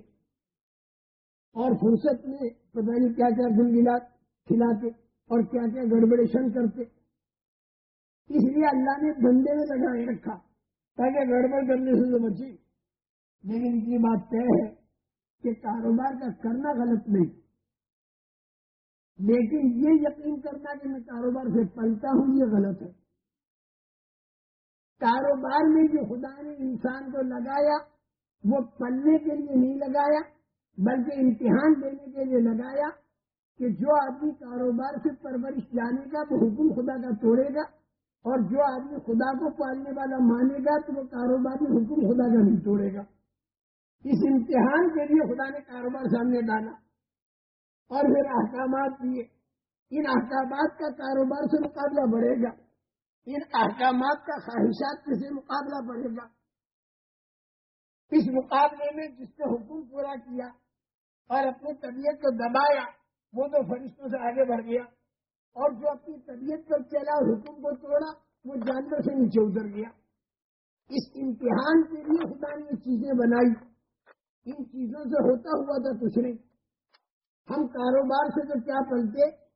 اور فرصت میں پتہ نہیں کیا کیا گلگلات کھلاتے اور کیا کیا گڑبڑیشن کرتے۔ اس لیے اللہ نے بندے میں لگا رکھا تاکہ گڑبڑ کرنے سے تو بچی لیکن کی بات طے ہے کہ کاروبار کا کرنا غلط نہیں۔ لیکن یہ یقین کرنا کہ میں کاروبار سے پلتا ہوں، یہ غلط ہے۔ کاروبار میں جو خدا نے انسان کو لگایا، وہ پلنے کے لیے نہیں لگایا، بلکہ امتحان دینے کے لیے لگایا کہ جو آدمی کاروبار سے پرورش جانے گا وہ حکم خدا کا توڑے گا۔ اور جو آدمی خدا کو پالنے والا مانے گا تو وہ کاروبار میں حکم خدا کا نہیں توڑے گا۔ اس امتحان کے لیے خدا نے کاروبار سامنے ڈالا۔ اور پھر احکامات دیے۔ ان احکامات کا کاروبار سے مقابلہ بڑھے گا۔ ان احکامات کا خواہشات سے مقابلہ بڑھے گا۔ اس مقابلے میں جس نے حکم پورا کیا اور اپنی طبیعت کو دبایا، وہ تو فرشتوں سے آگے بڑھ گیا۔ اور جو اپنی طبیعت پر چلا اور حکم کو توڑا، وہ جانور سے نیچے اتر گیا۔ اس امتحان کے لیے خدا نے یہ چیزیں بنائی۔ ان چیزوں سے ہوتا ہوا تھا کچھ نہیں۔ ہم کاروبار سے تو کیا پلتے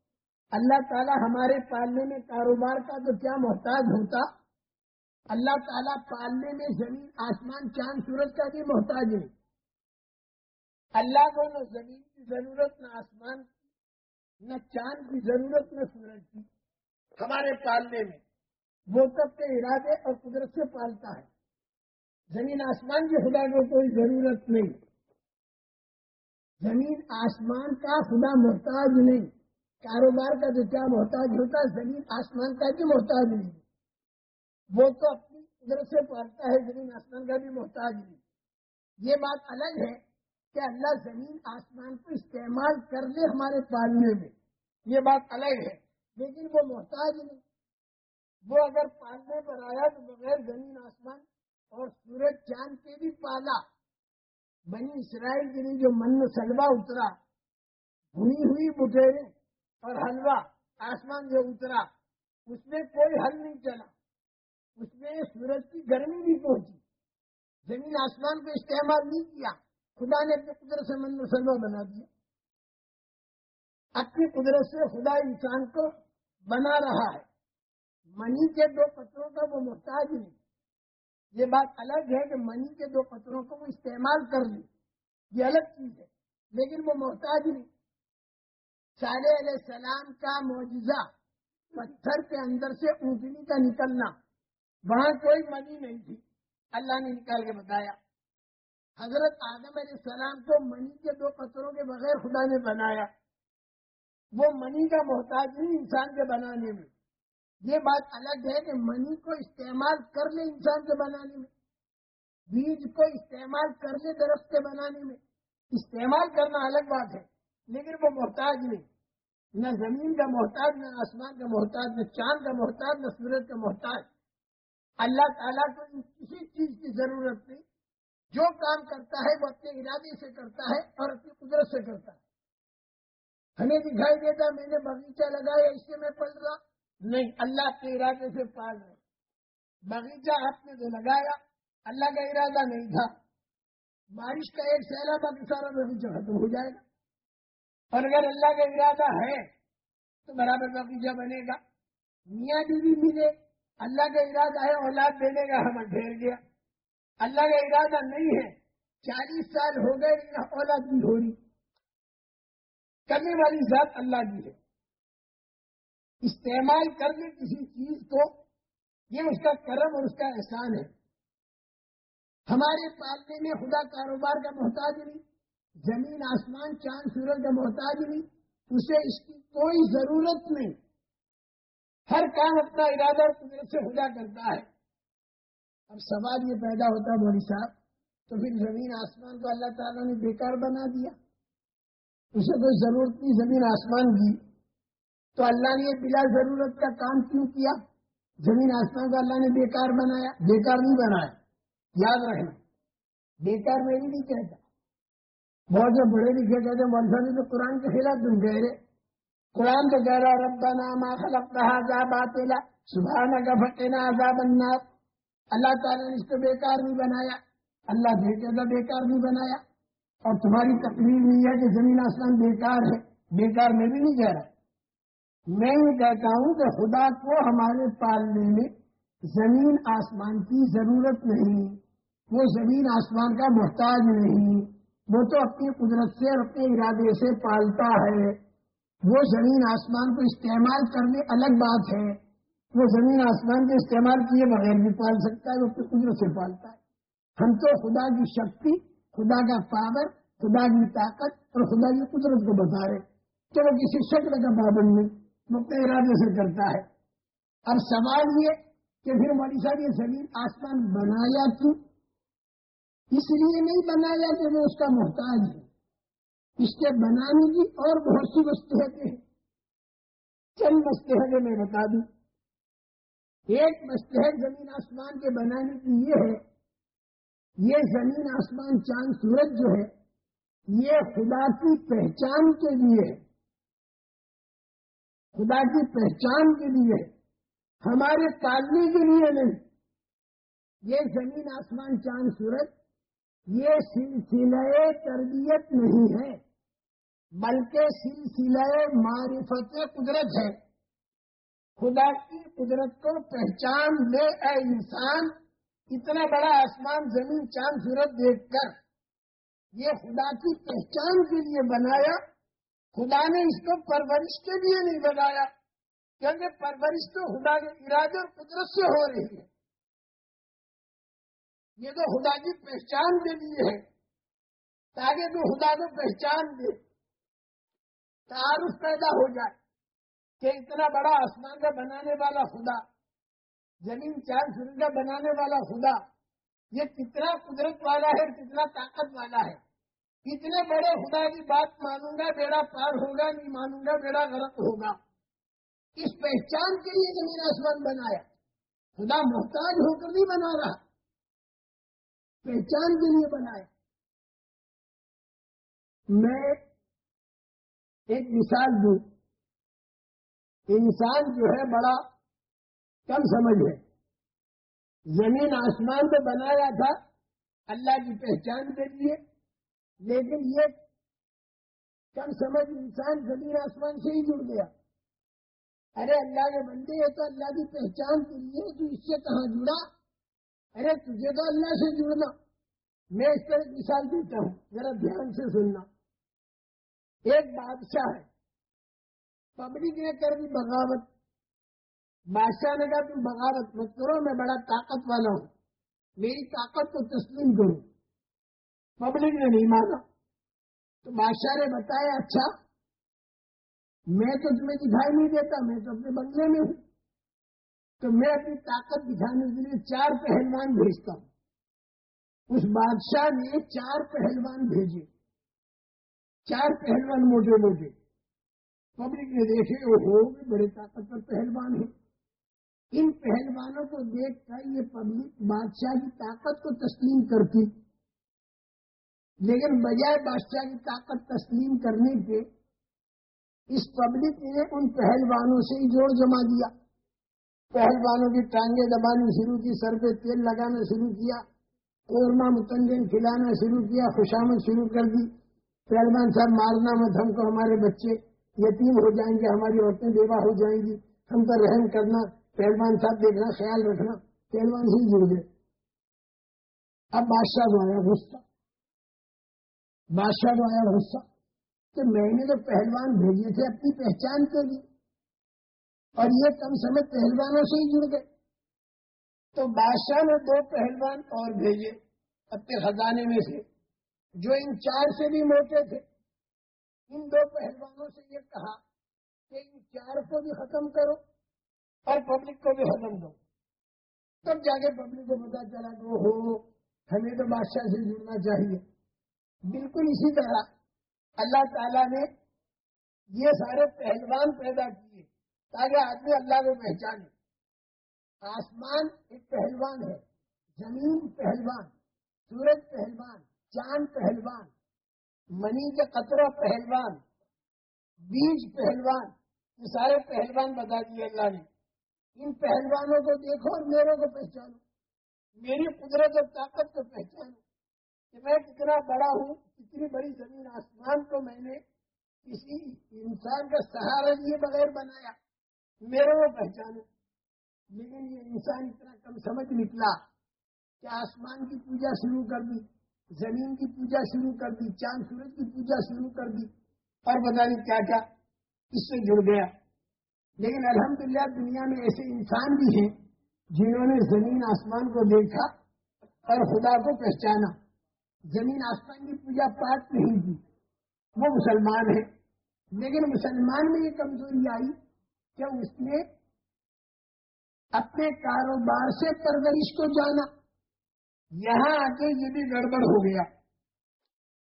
اللہ تعالیٰ ہمارے پالنے میں کاروبار کا تو کیا محتاج ہوتا؟ اللہ تعالیٰ پالنے میں زمین، آسمان، چاند، سورج کا بھی محتاج ہے اللہ کو نہ زمین کی ضرورت، نہ آسمان کی نہ چاند کی ضرورت نہ سورج کی۔ ہمارے پالنے میں۔ وہ سب کے ارادے اور قدرت سے پالتا ہے۔ زمین آسمان کی خدا کو کوئی ضرورت نہیں۔ زمین آسمان کا خدا محتاج نہیں۔ کاروبار کا جو کیا محتاج ہوتا زمین آسمان کا بھی محتاج نہیں۔ وہ تو اپنی قدرت سے پالتا ہے، زمین آسمان کا بھی محتاج نہیں۔ یہ بات الگ ہے۔ کہ اللہ زمین آسمان کو استعمال کر لے ہمارے پالنے میں۔ یہ بات الگ ہے، لیکن وہ محتاج نہیں۔ وہ اگر پالنے پر آیا تو بغیر زمین، آسمان اور سورج، چاند کے بھی پالا۔ بنی اسرائیل کے لیے جو من سلوا اترا بھنی ہوئی بٹیرے اور حلوہ، آسمان جو اترا، اس میں کوئی حل نہیں چلا۔ اس میں سورج کی گرمی بھی پہنچی۔ زمین آسمان کو استعمال نہیں کیا۔ خدا نے اپنے قدرت سے من مسلمہ بنا دیا۔ اپنی قدرت سے خدا انسان کو بنا رہا ہے۔ منی کے دو پتھروں کا وہ محتاج نہیں۔ یہ بات الگ ہے کہ منی کے دو پتھروں کو وہ استعمال کر لی یہ الگ چیز ہے، لیکن وہ محتاج نہیں۔ صالح علیہ السلام کا معجزہ پتھر کے اندر سے اونٹنی کا نکلنا، وہاں کوئی منی نہیں تھی۔ اللہ نے نکال کے بتایا۔ حضرت آدم علیہ السلام کو منی کے دو پتھروں کے بغیر خدا نے بنایا۔ وہ منی کا محتاج نہیں انسان کے بنانے میں۔ یہ بات الگ ہے کہ منی کو استعمال کر لے انسان کے بنانے میں۔ بیج کو استعمال کر لے درخت کے بنانے میں۔ استعمال کرنا الگ بات ہے، لیکن وہ محتاج نہیں۔ نہ زمین کا محتاج، نہ آسمان کا محتاج، نہ چاند کا محتاج، نہ سورج کا محتاج۔ اللہ تعالیٰ کو کسی چیز کی ضرورت نہیں۔ جو کام کرتا ہے وہ اپنے ارادے سے کرتا ہے اور اپنی قدرت سے کرتا ہے۔ ہمیں دکھائی دیتا، میں نے باغیچہ لگایا، اس سے میں پڑھ رہا۔ نہیں، اللہ کے ارادے سے پال رہا۔ باغیچہ آپ نے جو لگایا، اللہ کا ارادہ نہیں تھا۔ بارش کا ایک سیلا باقی سارا باغیچہ ختم ہو جائے گا۔ اور اگر اللہ کا ارادہ ہے، تو برابر باغیچہ بنے گا۔ میاں بیوی ملے، اللہ کا ارادہ ہے، اولاد دینے کا، ہمیں ڈھیر گیا اللہ کا ارادہ نہیں ہے۔ چالیس سال ہو گئے لیکن اولاد بھی ہو رہی۔ کرنے والی ذات اللہ کی ہے۔ استعمال کر لے کسی چیز کو یہ اس کا کرم اور اس کا احسان ہے۔ ہمارے پالنے میں خدا کاروبار کا محتاج نہیں۔ زمین، آسمان، چاند، سورج کا محتاج نہیں۔ اسے اس کی کوئی ضرورت نہیں۔ ہر کام اپنا ارادہ اور قدرت سے خدا کرتا ہے۔ اب سوال یہ پیدا ہوتا مودی صاحب، تو پھر زمین آسمان کو اللہ تعالیٰ نے بیکار بنا دیا۔ اسے کوئی ضرورت نہیں، زمین آسمان کی۔ تو اللہ نے بلا ضرورت کا کام کیوں کیا؟ زمین آسمان کو اللہ نے بیکار بنایا۔ بیکار نہیں بنایا، یاد رکھنا۔ بیکار میری نہیں کہتا۔ بہت سے بڑے لکھے کہتے مولفا نے تو قرآن کے خلاف تم کہہ رہے۔ قرآن تو کہہ رہا ربنا ما خلقت هذا باطلا سبحانك فقنا عذاب النار۔ اللہ تعالیٰ نے اس کو بیکار نہیں بنایا، اللہ دیکھے گا بیکار نہیں بنایا۔ اور تمہاری تقریر نہیں ہے کہ زمین آسمان بیکار ہے، بیکار میں بھی نہیں کہہ رہا۔ میں یہ کہتا ہوں کہ خدا کو ہمارے پالنے میں زمین آسمان کی ضرورت نہیں، وہ زمین آسمان کا محتاج نہیں۔ وہ تو اپنی قدرت سے اور اپنے ارادے سے پالتا ہے۔ وہ زمین آسمان کو استعمال کرنے الگ بات ہے۔ وہ زمین آسمان کے استعمال کیے بغیر بھی پال سکتا ہے، وہ اپنی قدرت سے پالتا ہے۔ ہم تو خدا کی شکتی، خدا کا پاور، خدا کی طاقت اور خدا کی قدرت کو بتا رہے چلو کسی شکل کا پابند نہیں، وہ اپنے ارادے سے کرتا ہے۔ اب سوال یہ کہ پھر موٹی صاحب یہ زمین آسمان بنایا کیوں؟ اس لیے نہیں بنایا کہ وہ اس کا محتاج ہے اس کے بنانے کی اور بہت سی مستحقیں ہیں۔ چند مستحقیں میں بتا دوں۔ ایک مستحق زمین آسمان کے بنانے کی یہ ہے، یہ زمین آسمان چاند سورج جو ہے، یہ خدا کی پہچان کے لیے ہے۔ خدا کی پہچان کے لیے ہمارے پالنے کے لیے نہیں۔ یہ زمین آسمان چاند سورج، یہ سلسلہ تربیت نہیں ہے، بلکہ سلسلہ معرفت قدرت ہے۔ خدا کی قدرت کو پہچان لے، اے انسان، اتنا بڑا آسمان، زمین، چاند، سورج دیکھ کر۔ یہ خدا کی پہچان کے لیے بنایا۔ خدا نے اس کو پرورش کے لیے نہیں بنایا، کیونکہ پرورش تو خدا کے ارادے اور قدرت سے ہو رہی ہے۔ یہ تو خدا کی پہچان کے لیے ہے۔ تاکہ تو خدا کو پہچان دے، تعارف پیدا ہو جائے۔ کہ اتنا بڑا آسمان کا بنانے والا خدا، زمین چاند سر کا بنانے والا خدا، یہ کتنا قدرت والا ہے، کتنا طاقت والا ہے؟ کتنے بڑے خدا کی بات مانوں گا، بیڑا پار ہوگا، نہیں مانوں گا، بیڑا غلط ہوگا۔ اس پہچان کے لیے زمین آسمان بنایا۔ خدا محتاج ہو کر نہیں بنا رہا۔ پہچان کے لیے بنایا۔ میں ایک مثال دوں۔ انسان جو ہے بڑا کم سمجھ ہے۔ زمین آسمان تو بنایا تھا، اللہ کی پہچان کے لیے، لیکن یہ کم سمجھ انسان زمین آسمان سے ہی جڑ گیا۔ ارے اللہ کے بندے، یہ تو اللہ کی پہچان کے لیے تو اس سے کہاں جڑا؟ ارے تجھے تو اللہ سے جڑنا۔ میں اس طرح مثال دیتا ہوں، ذرا دھیان سے سننا۔ ایک بادشاہ ہے۔ پبلک نے کر دی بغاوت۔ بادشاہ نے کہا، تم بغاوت مت کرو، میں بڑا طاقت والا ہوں۔ میری طاقت کو تسلیم کروں پبلک نے نہیں مانا۔ تو بادشاہ نے بتایا اچھا میں تو تمہیں دکھائی نہیں دیتا، میں تو اپنے بنگلے میں ہوں۔ تو میں اپنی طاقت دکھانے کے لیے چار پہلوان بھیجتا ہوں۔ اس بادشاہ نے چار پہلوان بھیجے۔ چار پہلوان موٹے موٹے۔ پبلک نے دیکھے وہ بڑے طاقتور پہلوان ہیں۔ ان پہلوانوں کو دیکھ کر یہ پبلک بادشاہ کی طاقت کو تسلیم کرتی۔ لیکن بجائے بادشاہ کی طاقت تسلیم کرنے کے، اس پبلک نے ان پہلوانوں سے ہی جوڑ جما دیا پہلوانوں کی ٹانگیں دبانی شروع کی، سر پہ تیل لگانا شروع کیا، قورمہ متنجن کھلانا شروع کیا، خوشامد شروع کر دی۔ پہلوان صاحب، مارنا مت ہم کو ہمارے بچے۔ یتیم ہو جائیں گے، ہماری عورتیں بیوہ ہو جائیں گی۔ ہم پر رحم کرنا، پہلوان صاحب دیکھنا، خیال رکھنا، پہلوان ہی جڑ گئے۔ اب بادشاہ کو آیا غصہ۔ بادشاہ کو آیا غصہ۔ کہ میں نے تو پہلوان بھیجے تھے اپنی پہچان کے لیے۔ اور یہ کم سمے پہلوانوں سے ہی جڑ گئے۔ تو بادشاہ نے دو پہلوان اور بھیجے اپنے خزانے میں سے، جو ان چار سے بھی موٹے تھے۔ ان دو پہلوانوں سے یہ کہا کہ ان چار کو بھی ختم کرو اور پبلک کو بھی ختم دو تب جا کے پبلک کو پتا چلا کہ ہو ہمیں تو بادشاہ سے جڑنا چاہیے۔ بالکل اسی طرح اللہ تعالیٰ نے یہ سارے پہلوان پیدا کیے تاکہ آدمی اللہ کو پہچانے۔ آسمان ایک پہلوان ہے، زمین پہلوان، سورج پہلوان، چاند پہلوان۔ منی کے قطرہ پہلوان، بیج پہلوان یہ سارے پہلوان بتا دیے اللہ نے۔ ان پہلوانوں کو دیکھو اور میرے کو پہچانو۔ میری قدرت اور طاقت کو پہچانو۔ کہ میں کتنا بڑا ہوں، کتنی بڑی زمین، آسمان کو میں نے کسی انسان کا سہارا لیے بغیر بنایا۔ میرے وہ پہچانے لیکن یہ انسان اتنا کم سمجھ نکلا کہ آسمان کی پوجا شروع کر دی۔ زمین کی پوجا شروع کر دی، چاند سورج کی پوجا شروع کر دی، اور بتا نہیں کیا کیا، اس سے جڑ گیا۔ لیکن الحمدللہ دنیا میں ایسے انسان بھی ہیں جنہوں نے زمین آسمان کو دیکھا اور خدا کو پہچانا۔ زمین آسمان کی پوجا پاٹ نہیں کی وہ مسلمان ہے لیکن مسلمان میں یہ کمزوری آئی کہ اس نے اپنے کاروبار سے پرورش کو جانا۔ یہاں آ کے یہ بھی گڑبڑ ہو گیا۔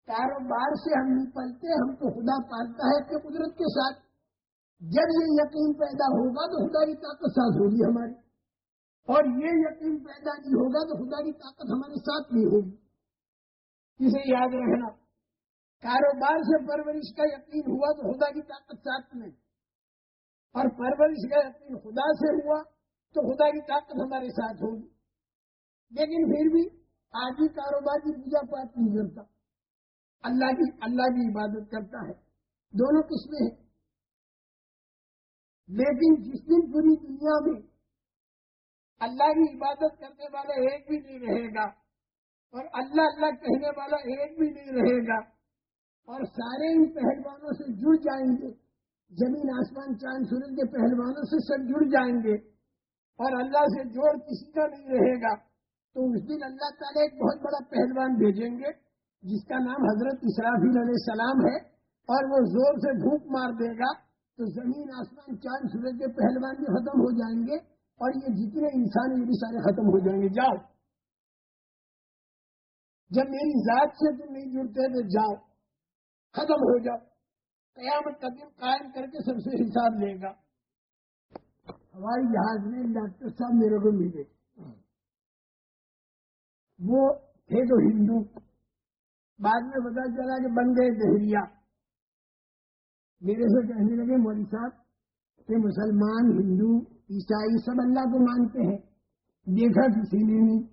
کاروبار سے ہم نہیں پلتے ہم تو خدا پالتا ہے کہ قدرت کے ساتھ جب یہ یقین پیدا ہوگا تو خدا کی طاقت ساتھ ہوگی ہماری۔ اور یہ یقین پیدا نہیں ہوگا تو خدا کی طاقت ہمارے ساتھ نہیں ہوگی۔ اسے یاد رہنا کاروبار سے پرورش کا یقین ہوا تو خدا کی طاقت ساتھ میں۔ اور پرورش کا یقین خدا سے ہوا تو خدا کی طاقت ہمارے ساتھ ہوگی۔ لیکن پھر بھی آج کاروبار کی پوجا پاٹ نہیں کرتا۔ اللہ کی اللہ کی عبادت کرتا ہے۔ دونوں قسمیں ہیں۔ لیکن جس دن پوری دنیا میں اللہ کی عبادت کرنے والا ایک بھی نہیں رہے گا اور اللہ اللہ کہنے والا ایک بھی نہیں رہے گا اور سارے ان پہلوانوں سے جڑ جائیں گے۔ زمین آسمان چاند سورج کے پہلوانوں سے سب جڑ جائیں گے اور اللہ سے جوڑ کسی کا نہیں رہے گا۔ تو اس دن اللہ تعالیٰ ایک بہت بڑا پہلوان بھیجیں گے، جس کا نام حضرت اسرافیل علیہ السلام ہے، اور وہ زور سے دھوپ مار دے گا تو زمین، آسمان، چاند، سورج کے پہلوان بھی ختم ہو جائیں گے اور یہ جتنے انسان یہ بھی سارے ختم ہو جائیں گے۔ جاؤ۔ جب میری ذات سے تم نہیں جڑتے تو جاؤ۔ ختم ہو جاؤ۔ قیامت قدیم قائم کر کے سب سے حساب لے گا۔ ہوائی جہاز میں ڈاکٹر صاحب میرے کو ملے۔ وہ تھے تو ہندو۔ بعد میں پتا چلا کہ بن گئے دہلیا۔ میرے سے کہنے لگے مودی صاحب، کہ مسلمان، ہندو، عیسائی سب اللہ کو مانتے ہیں۔ دیکھا کسی نے نہیں۔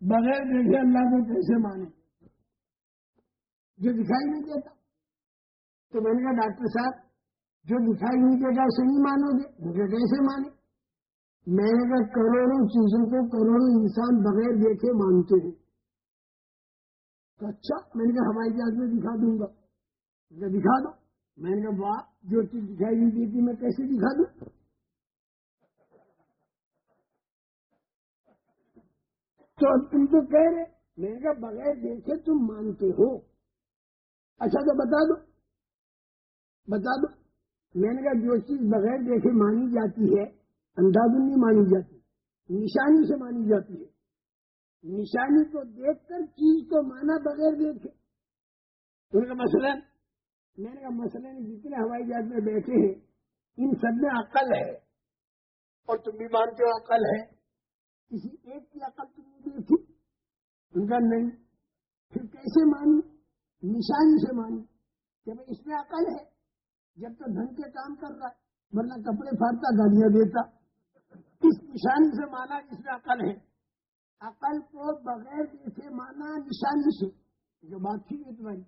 بغیر دیکھے اللہ کو کیسے مانے؟ جو دکھائی نہیں دیتا۔ تو میں نے کہا، ڈاکٹر صاحب، جو دکھائی نہیں دیتا، اسے نہیں مانو گے۔ مجھے کیسے مانے؟ میں نے کہا کروڑوں چیزوں کو کروڑوں انسان بغیر دیکھے مانتے ہیں، تو اچھا میں نے کہا ہوائی جہاز میں دکھا دوں گا۔ دکھا دو۔ میں نے کہا واہ، جو چیز دکھائی نہیں دیتی، میں کیسے دکھا دوں؟ تو تم تو کہہ رہے، میں نے کہا بغیر دیکھے تم مانتے ہو۔ اچھا تو بتا دو۔ بتا دو۔ میں نے کہا جو چیز بغیر دیکھے مانی جاتی ہے اندازن نہیں مانی جاتی نشانی سے مانی جاتی ہے۔ نشانی کو دیکھ کر چیز کو مانا بغیر دیکھے۔ ان کا مثلا، میں نے کہا، مثلا جتنے ہوائی جہاز میں بیٹھے ہیں، ان سب میں عقل ہے۔ اور تم بھی مانتے ہو عقل ہے۔ کسی ایک کی عقل تم نے دیکھی؟ ان کا نہیں۔ پھر کیسے مانی؟ نشانی سے مانی کہ بھائی اس میں عقل ہے۔ جب تو دھن کے کام کر رہا ہے، ورنہ کپڑے پھاڑتا، گاڑیاں دیتا۔ اس نشانی سے مانا جس میں عقل ہے۔ عقل کو بغیر دیکھے مانا نشانی سے۔ جو بات تھی تمہاری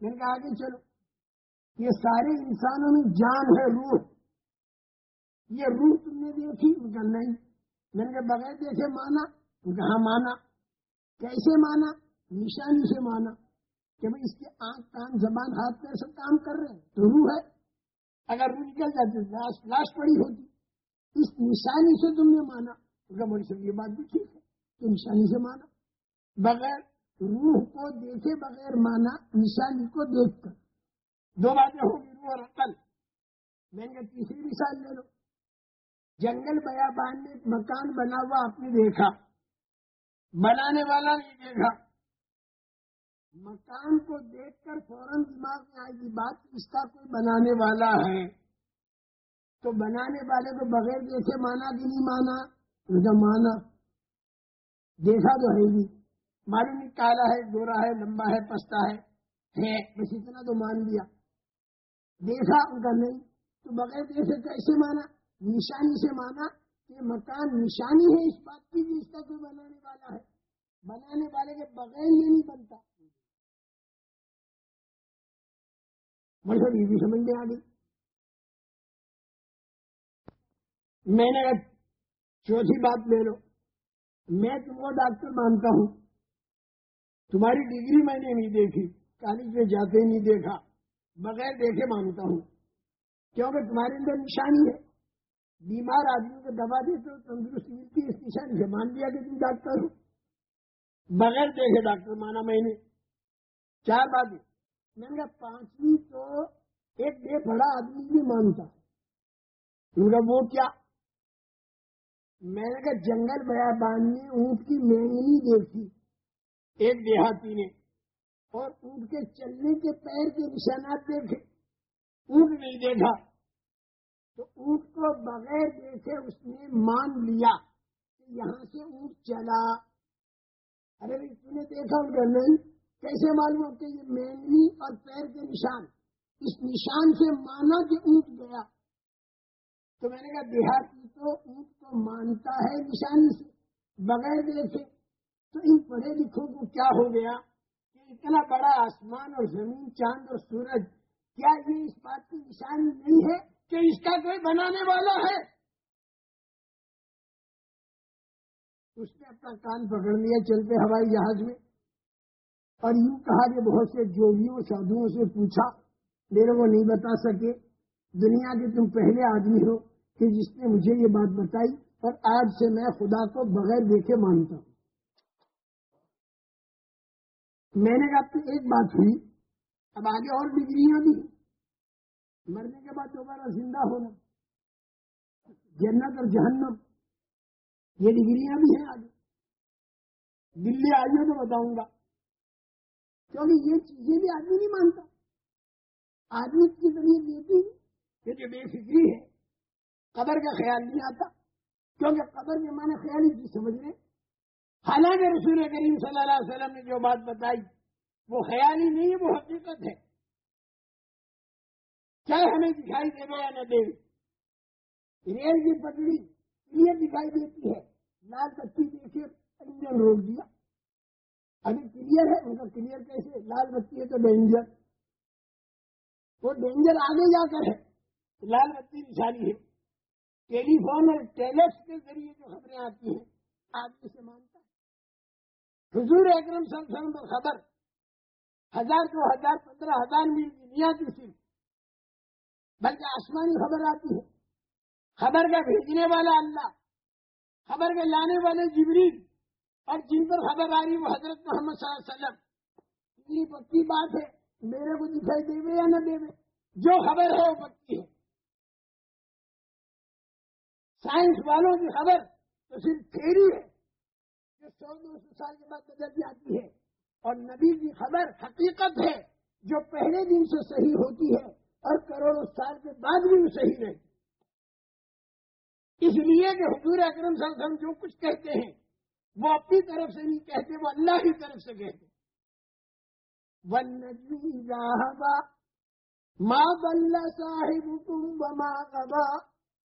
میں نے کہا آگے چلو۔ یہ سارے انسانوں میں جان ہے، روح۔ یہ روح تم نے دیکھی، ان کا نہیں۔ میں نے کہا بغیر دیکھے مانا، ان کا ہاں مانا۔ کیسے مانا؟ نشانی سے مانا۔ کہ بھائی اس کے آنکھ، کان، زبان، ہاتھ، پیر سب کام کر رہے ہیں۔ تو روح ہے۔ اگر وہ نکل جاتی لاش لاش پڑی ہوتی۔ اس نشانی سے تم نے مانا۔ رمن سے یہ بات بھی ٹھیک ہے۔ تو نشانی سے مانا۔ بغیر روح کو دیکھے بغیر مانا، نشانی کو دیکھ کر۔ دو باتیں ہوگی روح اور عقل۔ میں نے تیسری مثال لے لو۔ جنگل بیا میں ایک مکان بنا ہوا آپ نے دیکھا۔ بنانے والا نہیں دیکھا۔ مکان کو دیکھ کر فوراً دماغ میں آئے گی، بات اس کا کوئی بنانے والا ہے۔ تو بنانے والے کو بغیر دیکھے مانا بھی نہیں مانا ان کا مانا دیکھا تو ہے ہی معلوم نہیں کالا ہے، گورا ہے، لمبا ہے پستا ہے بس اتنا تو مان لیا۔ دیکھا ان کا نہیں، تو بغیر دیکھے کیسے مانا؟ نشانی سے مانا کہ مکان نشانی ہے، اس بات کی بھی کا کوئی بنانے والا ہے۔ بنانے والے کے بغیر یہ نہیں بنتا۔ مطلب یہ بھی سمجھ میں آ گئی۔ میں نے چوتھی بات لے لو۔ میں تم کو ڈاکٹر مانتا ہوں۔ تمہاری ڈگری میں نے نہیں دیکھی، کالج میں جاتے نہیں دیکھا، بغیر دیکھے مانتا ہوں۔ کیونکہ تمہارے اندر نشانی ہے۔ بیمار آدمی کو دوا دیتے ہو تندرست ملتی ہے، اس نشانی سے۔ مان لیا کہ تم ڈاکٹر ہو۔ بغیر دیکھے ڈاکٹر مانا میں نے۔ چار باتیں میں نے کہا، پانچویں تو ایک بے بڑا آدمی بھی مانتا۔ ان کا وہ کیا؟ میں نے کہا جنگل بیا بان میں اونٹ کی مینگنی دیکھی۔ ایک دیہاتی نے اور اونٹ کے چلنے کے پیر کے نشانات دیکھے۔ اونٹ نہیں دیکھا۔ تو اونٹ کو بغیر دیکھے اس نے مان لیا کہ یہاں سے اونٹ چلا۔ ارے تھی نے دیکھا ان کا نہیں؟ کیسے معلوم کہ یہ مینگنی اور پیر کے نشان؟ اس نشان سے مانا کہ اونٹ گیا۔ تو میں نے کہا دیہاتی تو اونٹ کو مانتا ہے نشانی سے، بغیر دیکھے۔ تو ان پڑھے لکھوں کو کیا ہو گیا کہ اتنا بڑا آسمان اور زمین، چاند اور سورج، کیا یہ اس بات کی نشانی نہیں ہے کہ اس کا کوئی بنانے والا ہے؟ اس نے اپنا کان پکڑ لیا چلتے ہوائی جہاز میں اور یوں کہا کہ بہت سے جوگیوں، سادھوؤں سے پوچھا، میرے کو نہیں بتا سکے۔ دنیا کے تم پہلے آدمی ہو کہ جس نے مجھے یہ بات بتائی اور آج سے میں خدا کو بغیر دیکھے مانتا ہوں۔ میں نے کہا ایک بات ہوئی اب آگے اور ڈگریاں بھی مرنے کے بعد دوبارہ زندہ ہونا، جنت اور جہنم، یہ ڈگریاں بھی ہیں آگے۔ دلی آئیے تو بتاؤں گا۔ کیونکہ یہ چیزیں بھی آدمی نہیں مانتا۔ آدمی کی طبیعت دیتی یہ جو بے فکری ہے۔ قبر کا خیال نہیں آتا، کیونکہ قبر کے معنی خیالی چیز سمجھ رہے حالانکہ رسول کریم صلی اللہ علیہ وسلم نے جو بات بتائی، وہ خیالی نہیں ہے وہ حقیقت ہے۔ چاہے ہمیں دکھائی دے یا نہ دے؟ ریل کی پٹڑی کلیئر دکھائی دیتی ہے۔ لال بتی دیکھے، انجن روک دیا۔ ابھی کلیئر ہے، ان کا کلیئر کیسے؟ لال بتی ہے تو ڈینجر وہ ڈینجر آگے جا کر ہے۔ لال بتی نشانی ہے۔ ٹیلی فون اور ٹیلکس کے ذریعے جو خبریں آتی ہیں، آدمی سے مانتا ہے۔ حضور اکرم صلی اللہ علیہ وسلم خبر، ہزار دو ہزار، پندرہ ہزار میل کی نہیں آتی صرف بلکہ آسمانی خبر آتی ہے۔ خبر کا بھیجنے والا اللہ، خبر کے لانے والے جبریل، اور جن پر خبر آ رہی وہ حضرت محمد صلی اللہ علیہ وسلم۔ اتنی پکی بات ہے، میرے کو دکھائی دے یا نہ دے جو خبر ہے وہ پکی ہے۔ سائنس والوں کی خبر تو صرف تھیری ہے جو سو دو سو سال کے بعد بدل جاتی ہے اور نبی کی خبر حقیقت ہے جو پہلے دن سے صحیح ہوتی ہے اور کروڑوں سال کے بعد بھی وہ صحیح رہتی اس لیے کہ حضور اکرم صلی اللہ علیہ وسلم جو کچھ کہتے ہیں، وہ اپنی طرف سے نہیں کہتے، وہ اللہ کی طرف سے کہتے۔ ماں بل صاحب تم بما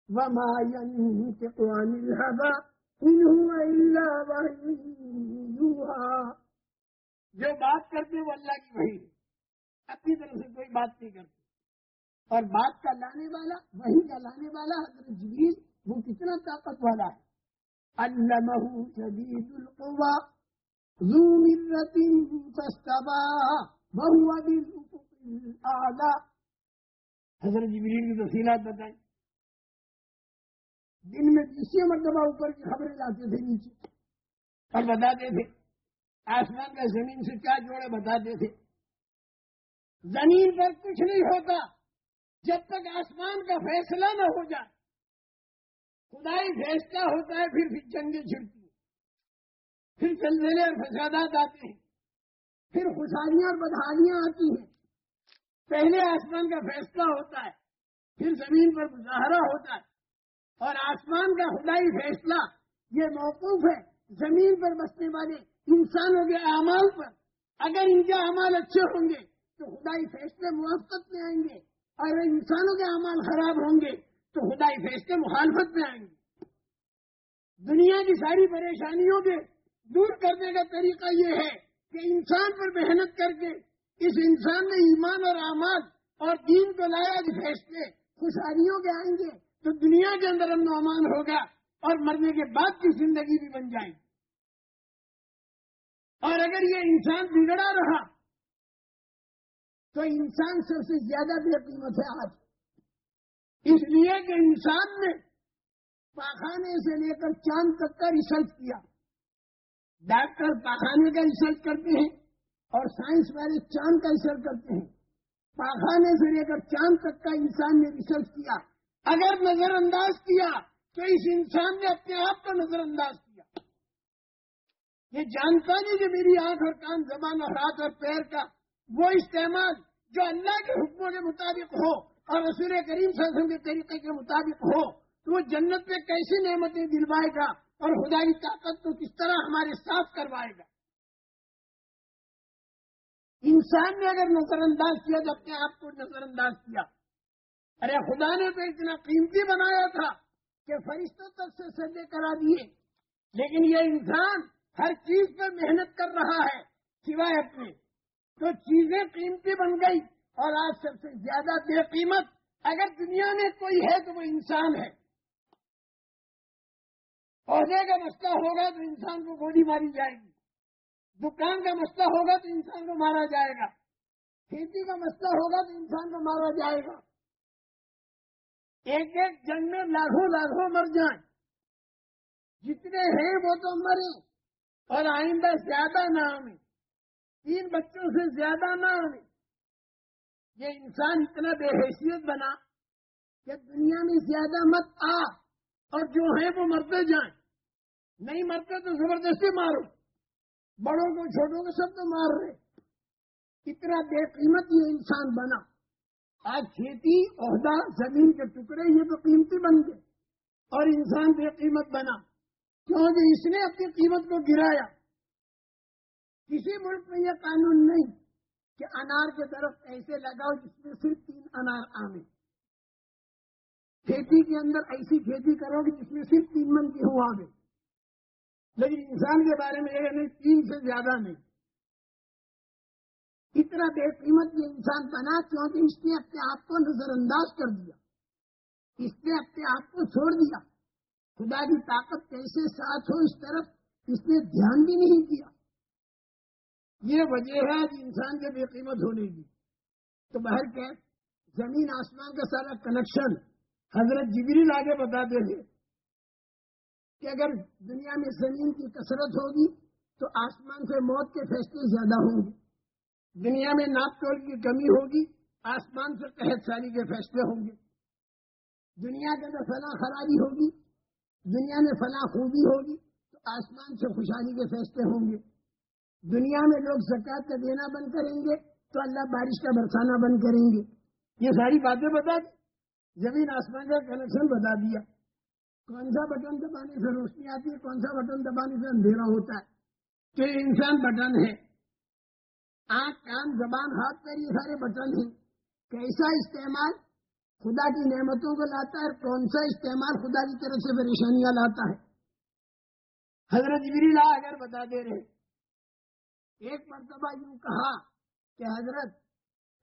وما ينطق عن الهوى إن هو إلا وحي يوحى جو بات کرتے وہ اللہ کی وحی اپنی طرف سے کوئی بات نہیں کرتے۔ اور بات کا لانے والا وہی کا لانے والا حضرت جبریل، وہ کتنا طاقت والا ہے۔ علمہ شدید القوا ذو مرت فاستوى وهو بالافق الاعلى حضرت جبریل کی تفصیلات بتائیں۔ دن میں تیسری مرتبہ اوپر کی خبریں لاتے تھے نیچے۔ اور بتاتے تھے، آسمان کا زمین سے کیا جوڑے بتاتے تھے۔ زمین پر کچھ نہیں ہوتا جب تک آسمان کا فیصلہ نہ ہو جائے۔ خدائی فیصلہ ہوتا ہے، پھر پھر جنگیں چھڑتی ہیں۔ پھر زلزلے اور فسادات آتے ہیں۔ پھر خوشحالیاں اور بدحالیاں آتی ہیں۔ پہلے آسمان کا فیصلہ ہوتا ہے، پھر زمین پر مظاہرہ ہوتا ہے۔ اور آسمان کا خدائی فیصلہ یہ موقوف ہے زمین پر بسنے والے انسانوں کے اعمال پر۔ اگر ان کے اعمال اچھے ہوں گے تو خدائی فیصلے موافقت میں آئیں گے۔ اور انسانوں کے اعمال خراب ہوں گے تو خدائی فیصلے مخالفت میں آئیں گے۔ دنیا کی ساری پریشانیوں کے دور کرنے کا طریقہ یہ ہے کہ انسان پر محنت کر کے اس انسان میں ایمان اور اعمال اور دین کو لایا فیصلے خوشحالیوں کے آئیں گے۔ تو دنیا کے اندر امن و امان ہوگا اور مرنے کے بعد کی زندگی بھی بن جائے اور اگر یہ انسان بگڑا رہا، تو انسان سب سے زیادہ بے قیمت ہے آج۔ اس لیے کہ انسان نے پاخانے سے لے کر چاند تک کا ریسرچ کیا۔ ڈاکٹر پاخانے کا ریسرچ کرتے ہیں اور سائنس والے چاند کا ریسرچ کرتے ہیں۔ پاخانے سے لے کر چاند تک کا انسان نے ریسرچ کیا۔ اگر نظر انداز کیا تو اس انسان نے اپنے آپ کو نظر انداز کیا۔ یہ جانتا نہیں کہ میری آنکھ اور کان، زبان اور ہاتھ اور پیر کا وہ استعمال جو اللہ کے حکموں کے مطابق ہو اور رسول کریم صلی اللہ علیہ وسلم کے طریقے کے مطابق ہو، تو وہ جنت میں کیسی نعمتیں دلوائے گا اور خدا کی طاقت کو کس طرح ہمارے ساتھ کروائے گا؟ انسان نے اگر نظر انداز کیا تو اپنے آپ کو نظر انداز کیا۔ ارے خدا نے تو اتنا قیمتی بنایا تھا کہ فرشتوں تک سے سجے کرا دیے۔ لیکن یہ انسان ہر چیز پہ محنت کر رہا ہے سوائے اپنے۔ تو چیزیں قیمتی بن گئی اور آج سب سے زیادہ بے قیمت اگر دنیا میں کوئی ہے تو وہ انسان ہے۔ عہدے کا مسئلہ ہوگا تو انسان کو گولی ماری جائے گی۔ دکان کا مسئلہ ہوگا تو انسان کو مارا جائے گا۔ کھیتی کا مسئلہ ہوگا تو انسان کو مارا جائے گا۔ ایک ایک جنگ میں لاکھوں لاکھوں مر جائیں۔ جتنے ہیں وہ تو مرے اور آئندہ زیادہ نہ آئیں تین بچوں سے زیادہ نہ آئیں یہ انسان اتنا بے حیثیت بنا کہ دنیا میں زیادہ مت آ اور جو ہیں وہ مرتے جائیں۔ نہیں مرتے تو زبردستی مارو۔ بڑوں کو، چھوٹوں کو سب تو مار رہے۔ اتنا بے قیمت یہ انسان بنا۔ آج کھیتی عہدہ زمین کے ٹکڑے یہ تو قیمتی بن گئے اور انسان بے قیمت بنا کیونکہ اس نے اپنی قیمت کو گرایا کسی ملک میں یہ قانون نہیں کہ انار کے طرف ایسے لگاؤ جس میں صرف تین انار آنے کھیتی کے اندر ایسی کھیتی کرو گے جس میں صرف تین من کی ہوا آگے لیکن انسان کے بارے میں یہ نہیں، تین سے زیادہ نہیں۔ اتنا بے قیمت یہ انسان بنا کیونکہ اس نے اپنے آپ کو نظر انداز کر دیا۔ اس نے اپنے آپ کو چھوڑ دیا۔ خدا کی طاقت کیسے ساتھ ہو اس طرف، اس نے دھیان بھی نہیں دیا۔ یہ وجہ ہے کہ انسان کے بے قیمت ہونے کی۔ تو بہر کے زمین آسمان کا سارا کنیکشن حضرت جبریل آگے بتاتے تھے کہ اگر دنیا میں زمین کی کثرت ہوگی تو آسمان سے موت کے فیصلے زیادہ ہوں گے۔ دنیا میں ناپ توڑ کی کمی ہوگی، آسمان سے قحط ساری کے فیصلے ہوں گے۔ دنیا کے اندر فلاں خرابی ہوگی، دنیا میں فلاں خوبی ہوگی، تو آسمان سے خوشحالی کے فیصلے ہوں گے۔ دنیا میں لوگ زکات کا دینا بند کریں گے، تو اللہ بارش کا برسانا بند کریں گے۔ یہ ساری باتیں بتا دی۔ زمین آسمان کا کنیکشن بتا دیا۔ کون سا بٹن دبانے سے روشنی آتی ہے، کون سا بٹن دبانے سے اندھیرا ہوتا ہے۔ تو یہ انسان بٹن ہے۔ آنکھ کان، زبان، ہاتھ، پیر، یہ سارے بٹن ہیں کیسا استعمال خدا کی نعمتوں کو لاتا ہے کون سا استعمال خدا کی طرف سے پریشانیاں لاتا ہے؟ حضرت لا اگر بتا دے رہے ایک مرتبہ یوں کہا کہ حضرت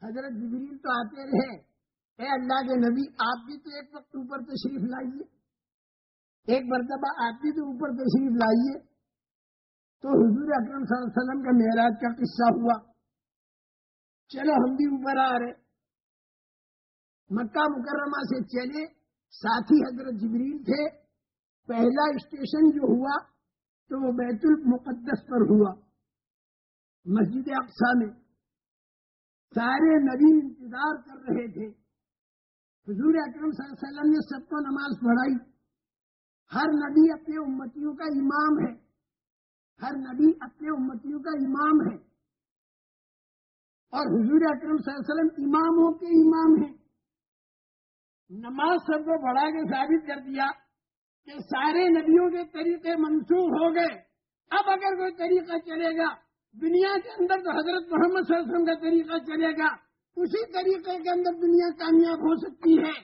حضرت جبریل تو آتے رہے۔ اے اللہ کے نبی، آپ بھی تو ایک وقت اوپر تشریف لائیے۔ ایک مرتبہ آپ بھی تو اوپر تشریف لائیے۔ تو حضور اکرم صلی اللہ علیہ وسلم کا معراج کا قصہ ہوا۔ چلو ہم بھی اوپر آ رہے۔ مکہ مکرمہ سے چلے ساتھی حضرت جبریل تھے۔ پہلا اسٹیشن جو ہوا تو وہ بیت المقدس پر ہوا۔ مسجد اقسا میں۔ سارے نبی انتظار کر رہے تھے۔ حضور اکرم صلی اللہ علیہ وسلم نے سب کو نماز پڑھائی۔ ہر نبی اپنے امتیوں کا امام ہے۔ ہر نبی اپنے امتیوں کا امام ہے۔ اور حضور اکرم صلی اللہ علیہ وسلم اماموں کے امام ہیں۔ نماز سب کو بڑھا کے ثابت کر دیا کہ سارے نبیوں کے طریقے منسوخ ہو گئے۔ اب اگر کوئی طریقہ چلے گا، دنیا کے اندر تو حضرت محمد صلی اللہ علیہ وسلم کا طریقہ چلے گا، اسی طریقے کے اندر دنیا کامیاب ہو سکتی ہے۔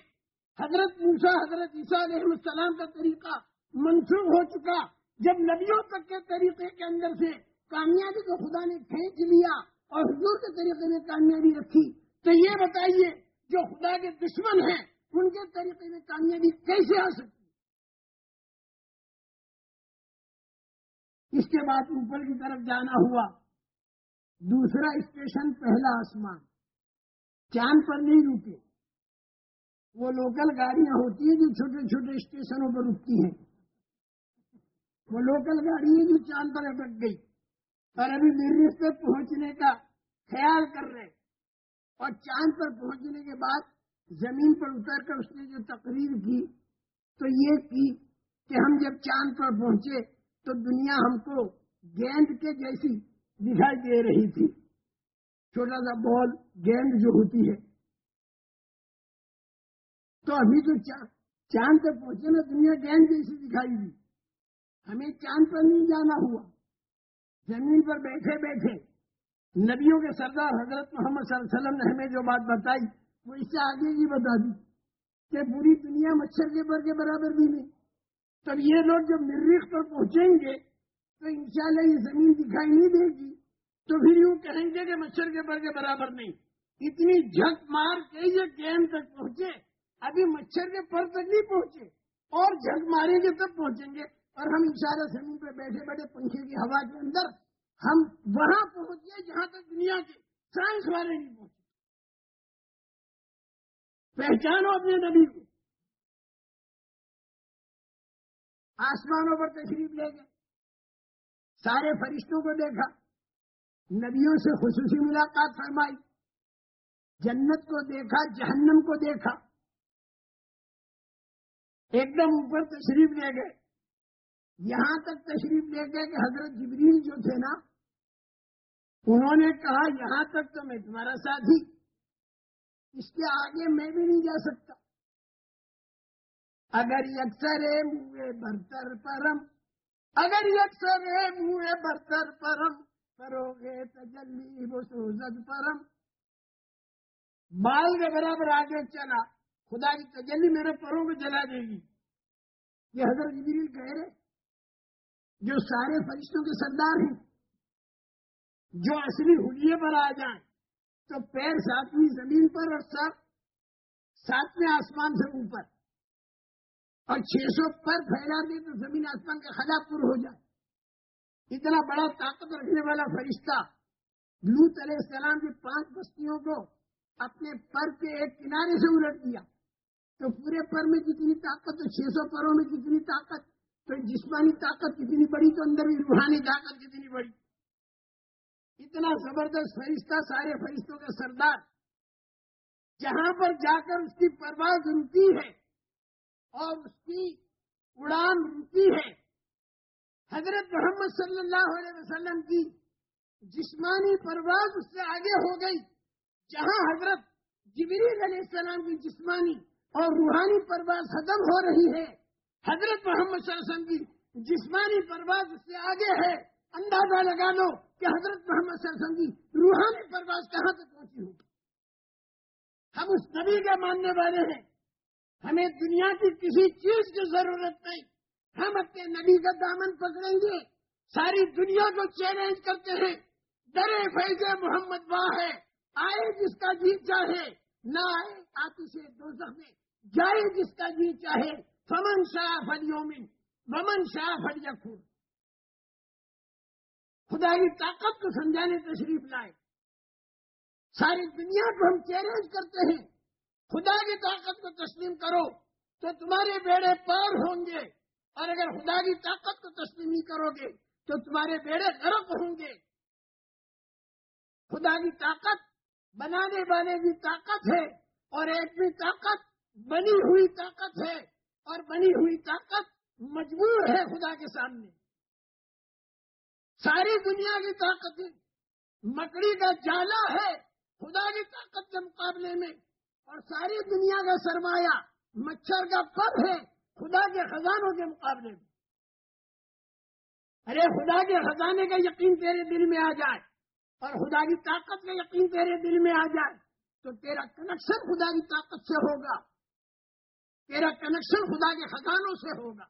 حضرت موسا حضرت عیسیٰ علیہ السلام کا طریقہ منسوخ ہو چکا۔ جب نبیوں تک کے طریقے کے اندر سے کامیابی کو خدا نے کھینچ لیا اور حضور کے طریقے میں کامیابی رکھی۔ تو یہ بتائیے، جو خدا کے دشمن ہیں، ان کے طریقے میں کامیابی کیسے آ سکتی؟ اس کے بعد اوپر کی طرف جانا ہوا۔ دوسرا اسٹیشن، پہلا آسمان۔ چاند پر نہیں رکے۔ وہ لوکل گاڑیاں ہوتی ہیں جو چھوٹے چھوٹے اسٹیشنوں پر رکتی ہیں۔ وہ لوکل گاڑی جو چاند پر اٹک گئی۔ اور ابھی مریض پہ پہنچنے کا خیال کر رہے اور چاند پر پہنچنے کے بعد زمین پر اتر کر اس نے جو تقریر کی، تو یہ کی کہ ہم جب چاند پر پہنچے تو دنیا ہم کو گیند کے جیسی دکھائی دے رہی تھی۔ چھوٹا سا بال گیند جو ہوتی ہے۔ تو ابھی تو چاند پہ پہنچے نا، دنیا گیند جیسی دکھائی دی۔ ہمیں چاند پر نہیں جانا ہوا۔ زمین پر بیٹھے بیٹھے نبیوں کے سردار حضرت محمد صلی اللہ علیہ وسلم نے ہمیں جو بات بتائی، وہ اس سے آگے ہی بتا دی کہ پوری دنیا مچھر کے پر کے برابر بھی نہیں۔ تب یہ لوگ جب مریخ پر پہنچیں گے تو انشاءاللہ یہ زمین دکھائی نہیں دے گی، تو پھر یوں کہیں گے کہ مچھر کے پر کے برابر نہیں۔ اتنی جھک مار کے یہ گیم تک پہنچے، ابھی مچھر کے پر تک نہیں پہنچے، اور جھک ماریں گے تب پہنچیں گے۔ اور ہم انشاءاللہ زمین پہ بیٹھے بیٹھے پنکھے کی ہوا کے اندر ہم وہاں پہنچ گئے جہاں تک دنیا کے سائنس والے نہیں پہنچے۔ پہچانو اپنے نبی کو۔ آسمانوں پر تشریف لے گئے۔ سارے فرشتوں کو دیکھا۔ نبیوں سے خصوصی ملاقات فرمائی۔ جنت کو دیکھا، جہنم کو دیکھا۔ ایک دم اوپر تشریف لے گئے۔ یہاں تک تشریف لے گئے کہ حضرت جبریل جو تھے نا، انہوں نے کہا یہاں تک تو میں تمہارا ساتھی، اس کے آگے میں بھی نہیں جا سکتا۔ اگر یکسر منہ برتر پرم، اگر یکسر منہ برتر پرم، کرو گے تجلی وہ سوزد پرم۔ بال کے برابر آگے چلا، خدا کی تجلی میرے پروں کو جلا دے گی۔ یہ حضرت جبریل کہہ رہے جو سارے فرشتوں کے سردار ہیں، جو اصلی حلیے پر آ جائیں، تو پیر ساتویں زمین پر اور سب ساتویں آسمان سے اوپر۔ اور چھ سو پر پھیلا دے تو زمین آسمان کا خلا پر ہو جائے۔ اتنا بڑا طاقت رکھنے والا فرشتہ لوت علیہ السلام کی پانچ بستیوں کو اپنے پر کے ایک کنارے سے الٹ دیا۔ تو پورے پر میں کتنی طاقت تو چھ سو پروں میں کتنی طاقت؟ تو جسمانی طاقت کتنی بڑی تو اندر بھی روحانی طاقت کتنی بڑی۔ اتنا زبردست فرشتہ، سارے فرشتوں کا سردار۔ جہاں پر جا کر اس کی پرواز رکتی ہے اور اس کی اڑان رکی ہے، حضرت محمد صلی اللہ علیہ وسلم کی جسمانی پرواز اس سے آگے ہو گئی، جہاں حضرت جبریل علیہ السلام کی جسمانی اور روحانی پرواز ختم ہو رہی ہے۔ حضرت محمد صلی اللہ علیہ وسلم کی جسمانی پرواز اس سے آگے ہے، اندازہ لگا لو کہ حضرت محمد صلی اللہ علیہ وسلم کی روحانی پرواز کہاں تک پہنچی ہوگی۔ ہم اس نبی کے ماننے والے ہیں۔ ہمیں دنیا کی کسی چیز کی ضرورت نہیں۔ ہم اپنے نبی کا دامن پکڑیں گے۔ ساری دنیا کو چیلنج کرتے ہیں۔ ڈرے فیض محمد واہ ہے۔ آئے جس کا جی چاہے، نہ آئے آپ اسے دو میں۔ جائے جس کا جی چاہے۔ فمن شاہ فلیومن بمن شاہ فلی خدا کی طاقت کو سمجھانے تشریف لائے۔ ساری دنیا کو ہم چیلنج کرتے ہیں۔ خدا کی طاقت کو تسلیم کرو تو تمہارے بیڑے پار ہوں گے۔ اور اگر خدا کی طاقت کو تسلیم نہیں کرو گے تو تمہارے بیڑے غرق ہوں گے۔ خدا کی طاقت بنانے والے کی طاقت ہے اور ایک بھی طاقت بنی ہوئی طاقت ہے۔ اور بنی ہوئی طاقت مجبور ہے خدا کے سامنے۔ ساری دنیا کی طاقت مکڑی کا جالا ہے خدا کی طاقت کے مقابلے میں۔ اور ساری دنیا کا سرمایہ مچھر کا پد ہے خدا کے خزانوں کے مقابلے میں۔ ارے خدا کے خزانے کا یقین تیرے دل میں آ جائے اور خدا کی طاقت کا یقین تیرے دل میں آ جائے تو تیرا کنیکشن خدا کی طاقت سے ہوگا۔ تیرا کنیکشن خدا کے خزانوں سے ہوگا۔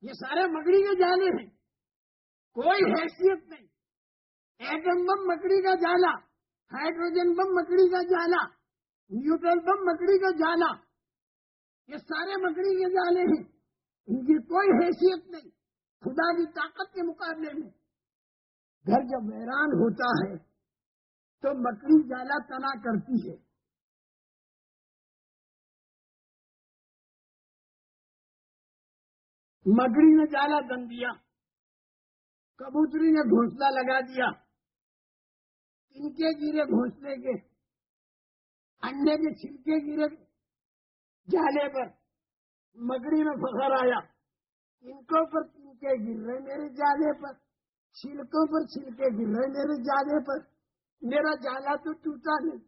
یہ سارے مکڑی کے جالے ہیں۔ کوئی حیثیت نہیں۔ ایٹم بم مکڑی کا جالا، ہائیڈروجن بم مکڑی کا جالا، نیوٹرل بم مکڑی کا جالا۔ یہ سارے مکڑی کے جالے ہیں۔ ان کی کوئی حیثیت نہیں۔ خدا کی طاقت کے مقابلے میں۔ گھر جب ویران ہوتا ہے، تو مکڑی جالا تنا کرتی ہے۔ مکڑی نے جالا تن دیا، کبوتری نے گھونسلہ لگا دیا ان کے گرے گھونسلے کے، انڈے کے چھلکے گرے جالے پر مکڑی میں فخر آیا۔ ان کو پر تنکے گر رہے، میرے جالے پر، چھلکوں پر چھلکے گر رہے، میرے جالے پر۔ میرا جالا تو ٹوٹا نہیں،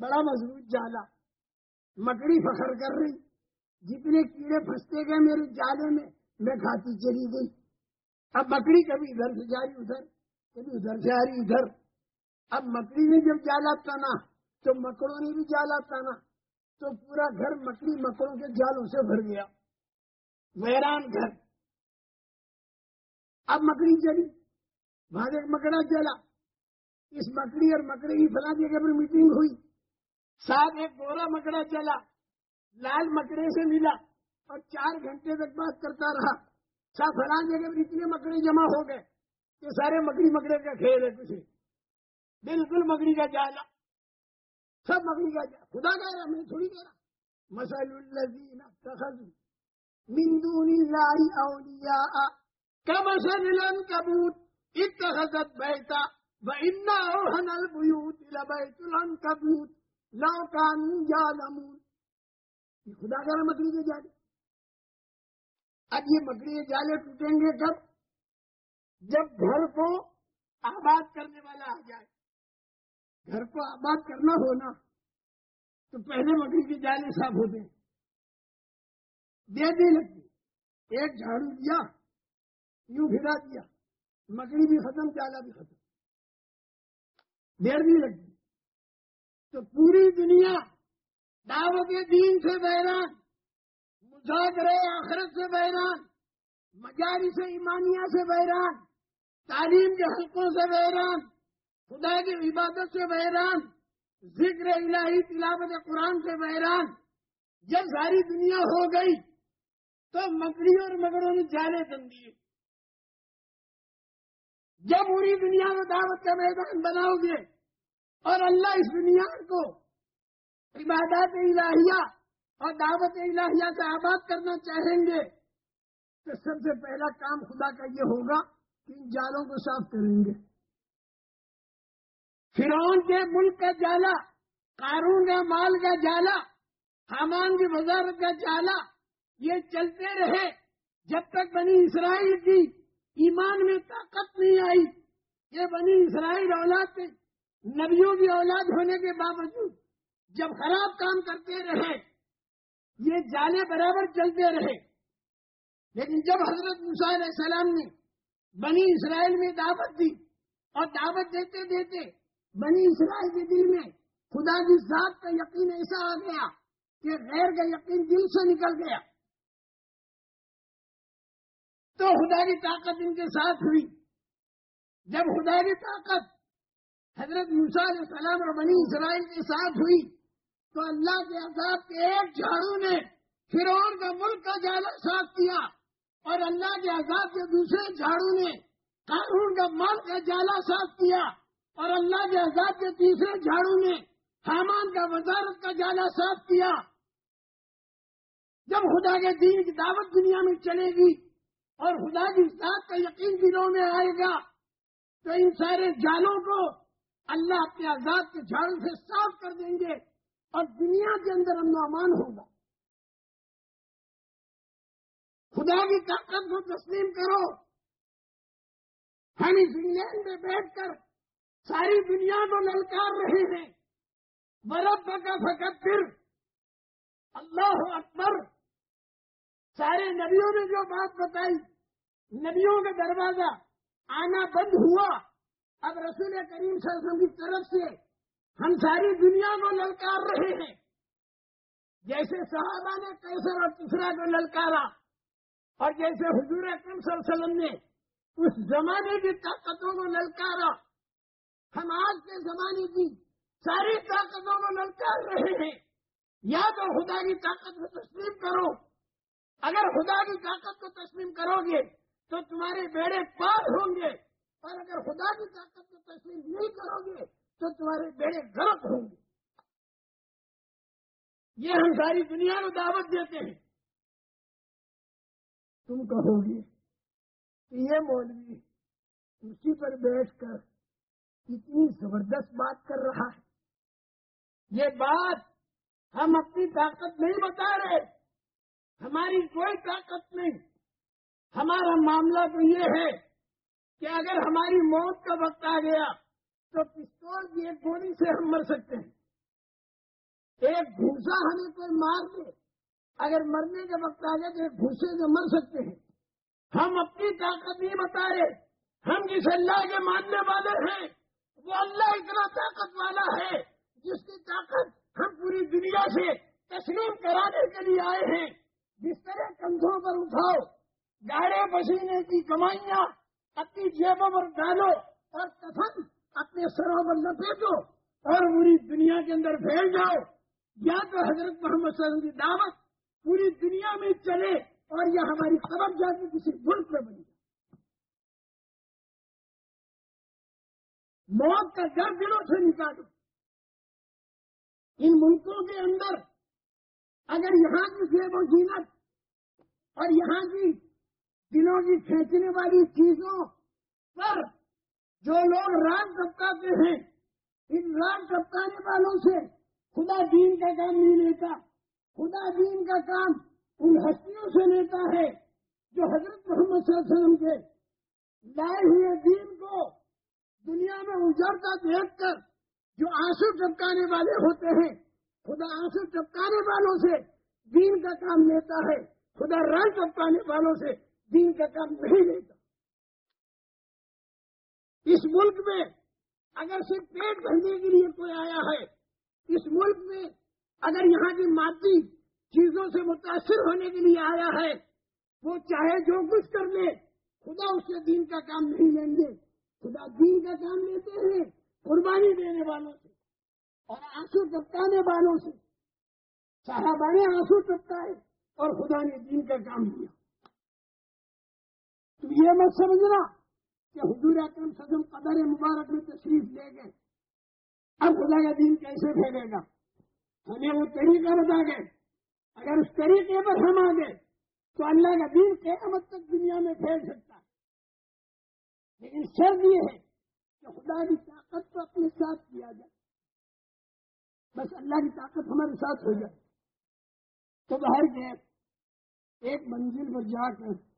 بڑا مضبوط جالا۔ مکڑی فخر کر رہی۔ جتنے کیڑے پھنستے گئے میرے جالے میں میں کھاتی چلی گئی۔ اب مکڑی کبھی ادھر سے جا رہی ادھر، کبھی ادھر سے آ رہی ادھر۔ اب مکڑی نے جب جالا تنا تو مکڑوں نے بھی جالا تنا تو پورا گھر مکڑی مکڑوں کے جالوں سے بھر گیا۔ ویران گھر۔ اب مکڑی چلی وہاں ایک مکڑا چلا اس مکڑی اور مکڑی کی فلاں جگہ پر میٹنگ ہوئی۔ ساتھ ایک گورا مکڑا چلا لال مکڑے سے ملا اور چار گھنٹے تک بات کرتا رہا۔ ساتھ فلاں جگہ پر اتنے مکڑے جمع ہو گئے کہ سارے مکڑی مکڑے کا کھیل ہے کچھ بالکل مکڑی کا جالا۔ سب مکڑی کا جالا۔ خدا کہہ رہا میں تھوڑی کہہ رہا مسل الزین من دون اللہ اولیاء کمسل العنکبوت اتخذت بیتا وَإِنَّ أَوْهَنَ الْبُيُوتِ لَبَيْتُ الْعَنْكَبُوتِ لَوْ كَانُوا يَعْلَمُونَ۔ یہ خدا کا مکڑی کے جالے اب یہ مکڑی کے جالے ٹوٹیں گے کب؟ جب گھر کو آباد کرنے والا آ جائے۔ گھر کو آباد کرنا ہونا تو پہلے مکڑی کے جالے صاف ہوتے ہیں دے دی لگتی ایک جھاڑو دیا، یوں پھرا دیا۔ مکڑی بھی ختم جالا بھی ختم۔ دیر نہیں لگتی۔ تو پوری دنیا دعوت دین سے بحران مذاکرے آخرت سے بحران مجاری سے ایمانیہ سے بحران تعلیم کے حلقوں سے بحران خدا کی عبادت سے بحران ذکر الہی تلاوت قرآن سے بحران جب ساری دنیا ہو گئی تو مکڑی اور مگروں نے جانے دن دیے۔ جب پوری دنیا میں دعوت کا میدان بناؤ گے اور اللہ اس دنیا کو عبادت الہیہ اور دعوت الہیہ سے آباد کرنا چاہیں گے، تو سب سے پہلا کام خدا کا یہ ہوگا کہ ان جالوں کو صاف کریں گے۔ فرعون کے ملک کا جالا، قارون کا مال کا جالا، حامان کی وزارت کا جالا، یہ چلتے رہے۔ جب تک بنی اسرائیل کی ایمان میں طاقت نہیں آئی، یہ بنی اسرائیل اولاد نبیوں کی اولاد ہونے کے باوجود جب خراب کام کرتے رہے، یہ جالے برابر چلتے رہے۔ لیکن جب حضرت علیہ السلام نے بنی اسرائیل میں دعوت دی اور دعوت دیتے دیتے بنی اسرائیل کے دل میں خدا کی ذات کا یقین ایسا آ گیا کہ غیر کا یقین دل سے نکل گیا۔ تو خدا کی طاقت ان کے ساتھ ہوئی۔ جب خدا کی طاقت حضرت علیہ السلام اور بنی اسرائیل کے ساتھ ہوئی تو اللہ کے عذاب کے ایک جھاڑو نے فرعون کا ملک کا جالا صاف کیا اور اللہ کے عذاب کے دوسرے جھاڑو نے قانون کا مال کا جالا صاف کیا اور اللہ کے عذاب کے تیسرے جھاڑو نے حامان کا وزارت کا جالا صاف کیا۔ جب خدا کے دین کی دعوت دنیا میں چلے گی اور خدا کی ذات کا یقین دلوں میں آئے گا، تو ان سارے جالوں کو اللہ اپنے آزاد کے جھاڑو سے صاف کر دیں گے۔ اور دنیا کے اندر امن و امان ہوگا خدا کی طاقت کو تسلیم کرو۔ ہم اس انگلینڈ میں بیٹھ کر ساری دنیا کو للکار رہے ہیں۔ برف کا فقط پھر اللہ اکبر۔ سارے نبیوں نے جو بات بتائی، نبیوں کا دروازہ آنا بند ہوا۔ اب رسول کریم صلی اللہ علیہ وسلم کی طرف سے ہم ساری دنیا کو للکار رہے ہیں۔ جیسے صحابہ نے کیسر اور تسرا کو للکارا، اور جیسے حضور اکرم صلی اللہ علیہ وسلم نے اس زمانے کی طاقتوں کو للکارا، ہم آج کے زمانے کی ساری طاقتوں کو للکار رہے ہیں۔ یا تو خدا کی طاقت کو تسلیم کرو۔ اگر خدا کی طاقت کو تسلیم کرو گے تو تمہارے بیڑے پار ہوں گے، اور اگر خدا کی طاقت کو تسلیم نہیں کرو گے تو تمہارے بیڑے غرق ہوں گے۔ یہ ہم ساری دنیا کو دعوت دیتے ہیں۔ تم کہو گے کہ یہ مولوی اسی پر بیٹھ کر اتنی زبردست بات کر رہا ہے۔ یہ بات ہم اپنی طاقت نہیں بتا رہے۔ ہماری کوئی طاقت نہیں۔ ہمارا معاملہ تو یہ ہے کہ اگر ہماری موت کا وقت آ گیا تو پستول کی ایک گولی سے ہم مر سکتے ہیں۔ ایک گھوسا ہمیں کوئی مار دے۔ اگر مرنے کے وقت آ گئے تو ایک گھوسے سے مر سکتے ہیں۔ ہم اپنی طاقت نہیں بتا رہے ہم جس اللہ کے ماننے والے ہیں، وہ اللہ اتنا طاقت والا ہے، جس کی طاقت ہم پوری دنیا سے تسلیم کرانے کے لیے آئے ہیں۔ جس طرح کندھوں پر اٹھاؤ، گاڑے پسینے کی کمائیاں، اپنی جیبوں پر ڈالو اور کفن اپنے سروں پر لپیٹو اور پوری دنیا کے اندر پھیل جاؤ۔ یا تو حضرت محمد صلی اللہ علیہ وسلم کی دعوت پوری دنیا میں چلے اور یہ ہماری خبر جا کے کسی ملک میں بنی موت کا ڈر دلوں سے نکالو ان ملکوں کے اندر اگر یہاں کی سیب و جینت اور یہاں کی دلوں کی کھینچنے والی چیزوں پر جو لوگ راگ ٹپکاتے ہیں، ان راگ ٹپکانے والوں سے خدا دین کا کام نہیں لیتا۔ خدا دین کا کام ان ہستیوں سے لیتا ہے، جو حضرت محمد صلی اللہ علیہ وسلم کے لائے ہوئے دین کو دنیا میں اجڑتا دیکھ کر جو آنسو چپکانے والے ہوتے ہیں، خدا آنسو چپکانے والوں سے دین کا کام لیتا ہے۔ خدا رنگ چپکانے والوں سے دین کا کام نہیں لیتا۔ اس ملک میں اگر صرف پیٹ بھرنے کے لیے کوئی آیا ہے، اس ملک میں اگر یہاں کی مادی چیزوں سے متاثر ہونے کے لیے آیا ہے، وہ چاہے جو کچھ کر لے، خدا اس سے دین کا کام نہیں لیں گے۔ خدا دین کا کام لیتے ہیں، قربانی دینے والوں سے اور آنسو ٹپکانے والوں سے۔ صحابہ نے آنسو ٹپکائے اور خدا نے دین کا کام کیا۔ تو یہ مت سمجھنا کہ حضور اکرم سزم قدر مبارک میں تشریف لے گئے۔ اب خدا کا دین کیسے پھیلے گا؟ ہمیں وہ طریقہ بتا گئے اگر اس طریقے پر ہم آ گئے تو اللہ کا دین قیامت تک دنیا میں پھیل سکتا ہے۔ لیکن شرط یہ ہے کہ خدا کی طاقت کو اپنے ساتھ کیا جائے۔ بس اللہ کی طاقت ہمارے ساتھ ہو جائے۔ تو باہر گئے، ایک منزل پر جا کر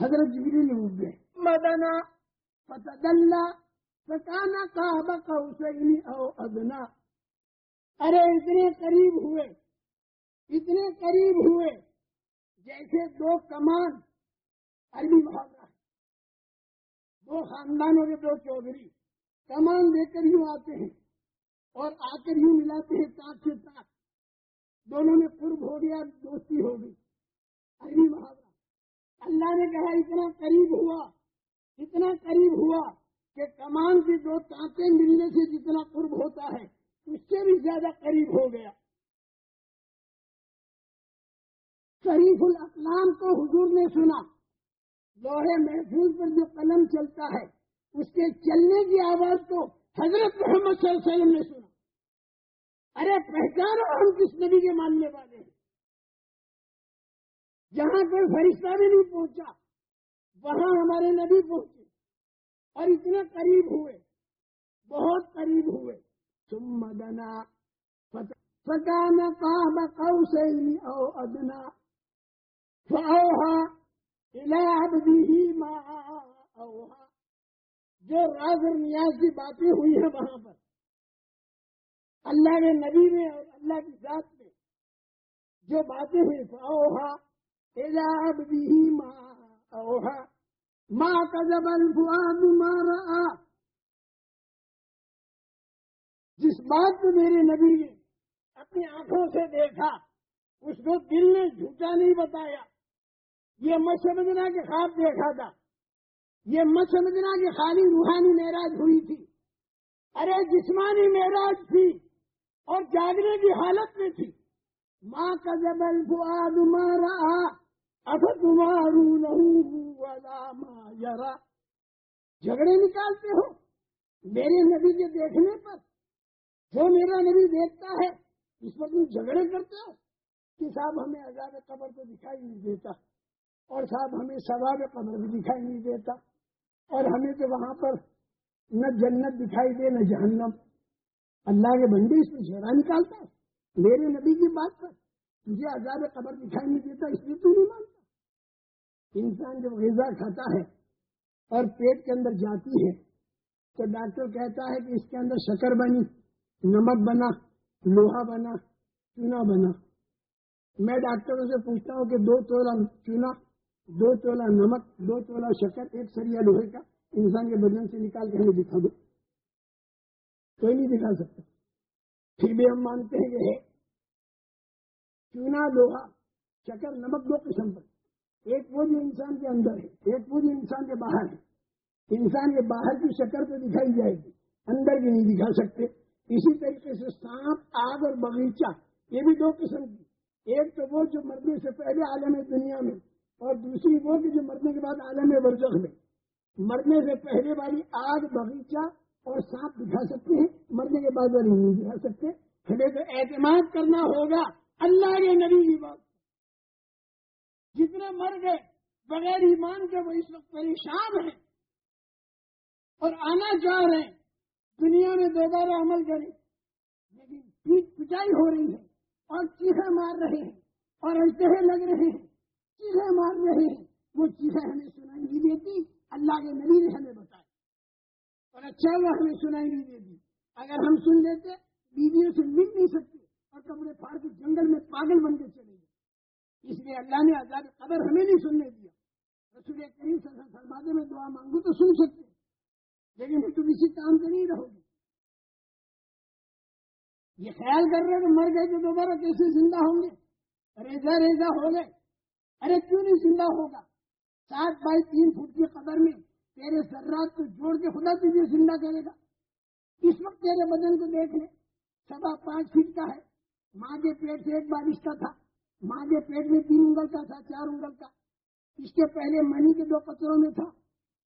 حضرت جبری نے اٹھ گئے مدنا فتد اللہ فتانا کا حسین او ادنا۔ ارے اتنے قریب ہوئے، اتنے قریب ہوئے جیسے دو کمان عربی محاورہ دو خاندانوں کے دو چودھری کمان لے کر یوں آتے ہیں اور آ کر یوں ملاتے ہیں تاک سے تاک دونوں میں قرب ہو گیا، دوستی ہو گئی۔ عربی محاورہ اللہ نے کہا اتنا قریب ہوا، اتنا قریب ہوا کہ کمان کی دو تاکیں ملنے سے جتنا قرب ہوتا ہے، اس سے بھی زیادہ قریب ہو گیا۔ شریف الاقلام کو حضور نے سنا، لوہے محفوظ پر جو قلم چلتا ہے، اس کے چلنے کی آواز تو حضرت محمد صلی اللہ علیہ وسلم نے سنا۔ ارے، پہچانو ہم کس نبی کے ماننے والے ہیں۔ جہاں کوئی فرشتہ بھی نہیں پہنچا، وہاں ہمارے نبی پہنچے اور اتنے قریب ہوئے، بہت قریب ہوئے۔ تم مدنا او ادنا جو راز اور نیاز کی باتیں ہوئی ہیں وہاں پر، اللہ کے نبی میں اور اللہ کی ذات میں جو باتیں ہوئی اوہا الاب بھی ماں اوہا ماں کا جبل مارا جس بات کو میرے نبی نے اپنی آنکھوں سے دیکھا، اس کو دل نے جھوٹا نہیں بتایا۔ یہ مت سمجھنا کہ خواب دیکھا تھا۔ یہ مت سمجھنا کہ خالی روحانی معراج ہوئی تھی۔ ارے، جسمانی معراج تھی اور جاگنے کی حالت میں تھی۔ ماں کا جبل فواد مارا یرا۔ جھگڑے نکالتے ہو میرے نبی کے دیکھنے پر۔ جو میرا نبی دیکھتا ہے، اس پر تم جھگڑے کرتے ہو کہ صاحب ہمیں عذاب قبر تو دکھائی نہیں دیتا، اور صاحب ہمیں ثواب قبر بھی دکھائی نہیں دیتا، اور ہمیں تو وہاں پر نہ جنت دکھائی دے، نہ جہنم۔ اللہ کے بندے اس میں جھگڑا نکالتا ہے میرے نبی کی بات پر تجھے عذاب قبر دکھائی نہیں دیتا، اس لیے تو نہیں مانتا انسان جب غذا کھاتا ہے اور پیٹ کے اندر جاتی ہے تو ڈاکٹر کہتا ہے کہ اس کے اندر شکر بنی، نمک بنا، لوہا بنا، چونا بنا۔ میں ڈاکٹروں سے پوچھتا ہوں کہ دو تولا چونا، دو تولا نمک، دو تولا شکر ایک سریا لوہے کا انسان کے بدن سے نکال کے ہمیں دکھا دو۔ کوئی نہیں دکھا سکتا۔ پھر بھی ہم مانتے ہیں کہ ہے۔ چونا، لوہا چکر نمک دو قسم پر۔ ایک وہ انسان کے اندر ہے، ایک وہ انسان کے باہر ہے۔ انسان کے باہر کی شکر تو دکھائی جائے گی، اندر بھی نہیں دکھا سکتے۔ اسی طریقے سے سانپ، آگ اور باغیچہ، یہ بھی دو قسم کی۔ ایک تو وہ جو مرنے سے پہلے عالم دنیا میں، اور دوسری وہ کہ جو مرنے کے بعد عالم ورزخ میں۔ مرنے سے پہلے والی آگ، باغیچہ اور سانپ دکھا سکتے ہیں، مرنے کے بعد والی نہیں دکھا سکتے۔ ہمیں تو اعتماد کرنا ہوگا۔ اللہ کے نبی کی بات۔ جتنے مر گئے، بغیر ایمان کے وہ اس وقت پریشان ہیں اور آنا چاہ رہے ہیں۔ دنیا میں دوبارہ عمل کریں۔ لیکن پیٹ پٹائی ہو رہی ہے اور چیخے مار رہے ہیں اور ایسے لگ رہے ہیں۔ چیخے مار رہے ہیں۔ وہ چیخیں ہمیں سنائی نہیں دیتی۔ اللہ کے نبی نے ہمیں بتایا اور اچھا وہ ہمیں سنائی نہیں دیتی۔ اگر ہم سن لیتے بیویوں سے مل نہیں سکتے اور کپڑے پھاڑ کے جنگل میں پاگل بن کے چلے گئے۔ اس لیے اللہ نے آزاد قبر ہمیں نہیں سننے دیا۔ رسول کریم فرماتے میں دعا مانگو تو سن سکتے لیکن پھر تم اسی کام سے نہیں رہو گی یہ خیال کر رہے کہ مر گئے تو دوبارہ کیسے زندہ ہوں گے؟ ریزا ریزا ہو گئے۔ ارے کیوں نہیں زندہ ہوگا؟ سات بائی تین فٹ کی قبر میں تیرے ذرات کو جوڑ کے خدا تجھے زندہ کرے گا۔ اس وقت تیرے بدن کو دیکھ لے، سوا پانچ فٹ کا ہے۔ ماں کے پیٹ سے ایک بارش کا تھا۔ ماں کے پیٹ میں تین انگل کا تھا، چار انگل کا۔ اس کے پہلے منی کے دو پتھروں میں تھا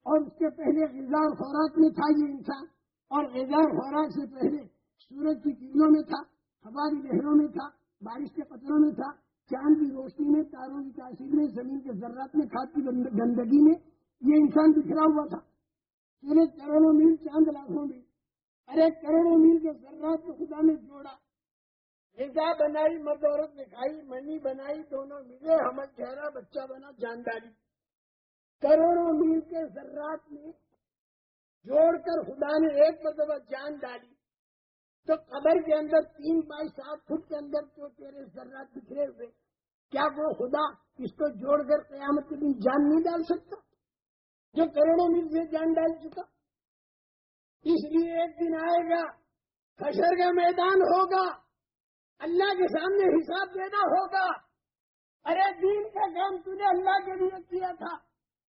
اور اس کے پہلے غذا اور خوراک میں تھا یہ انسان۔ اور غذا اور خوراک سے پہلے سورج کی کرنوں میں تھا ہوا کی لہروں میں تھا، بارش کے پتھروں میں تھا، چاند کی روشنی میں، تاروں کی تاثیر میں، زمین کے ذرات میں، کھاد کی گندگی میں یہ انسان بکھرا ہوا تھا۔ سورج کروڑوں میل چاند لاکھوں میل۔ ارے کروڑوں میل کے ذرات کو خدا نے جوڑا۔ غذا بنائی مرد عورت نے کھائی منی بنائی، دونوں ملے ہمر چہرہ بچہ بنا، جانداری۔ کروڑوں میل کے ذرات میں جوڑ کر خدا نے ایک مرتبہ جان ڈالی۔ تو قبر کے اندر تین بائی سات فٹ کے اندر جو تیرے ذرات بکھرے ہوئے۔ کیا وہ خدا اس کو جوڑ کر قیامت کے دن جان نہیں ڈال سکتا؟ جو کروڑوں میل سے جان ڈال چکا۔ اس لیے ایک دن آئے گا حشر کا میدان ہوگا۔ اللہ کے سامنے حساب دینا ہوگا۔ ارے، دین کا کام تو نے اللہ کے لیے کیا تھا؟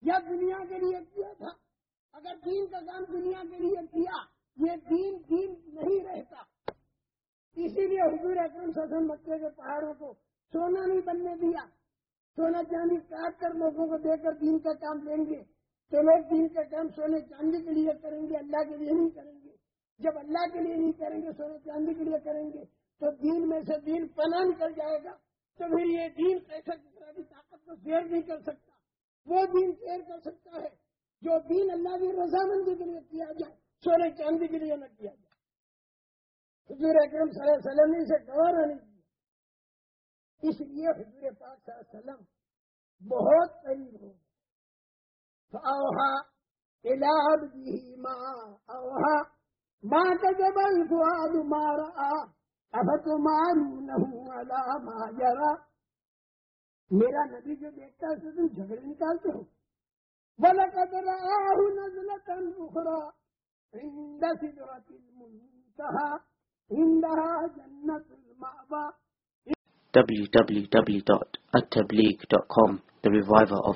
یا دنیا کے لیے کیا تھا؟ اگر دین کا کام دنیا کے لیے کیا، یہ دین دین نہیں رہتا۔ اسی لیے حضور اکرم سسن مکے کے پہاڑوں کو سونا نہیں بننے دیا۔ سونا چاندی کاٹ کر لوگوں کو دے کر دین کا کام لیں گے۔ تو لوگ دین کا کام سونے چاندی کے لیے کریں گے، اللہ کے لیے نہیں کریں گے۔ جب اللہ کے لیے نہیں کریں گے، سونے چاندی کے لیے کریں گے۔ تو دین میں سے دین پناہ نکل جائے گا تو پھر یہ دین کیسا کس بھی طاقت کو شیئر نہیں کر سکتا؟ وہ دین شیئر کر سکتا ہے جو دین اللہ کی رضامندی کے لیے کیا جائے سونے چاندی کے لیے نہ کیا جائے۔ حضور اکرم صلی اللہ علیہ وسلم نے اسے گوارا نہیں کیا اس لیے حضور پاک صلی اللہ علیہ وسلم بہت قریب ہو۔ اوہا الاب دی ماں اوہا ماں کا جب الفواد مارا میرا نبی جو دیکھتا ہے تم جھگڑے نکالتے ہو۔ بلا قدر اخرى عند سدرة المنتهى عندها جنة المأوى۔ www.attableek.com The Reviver of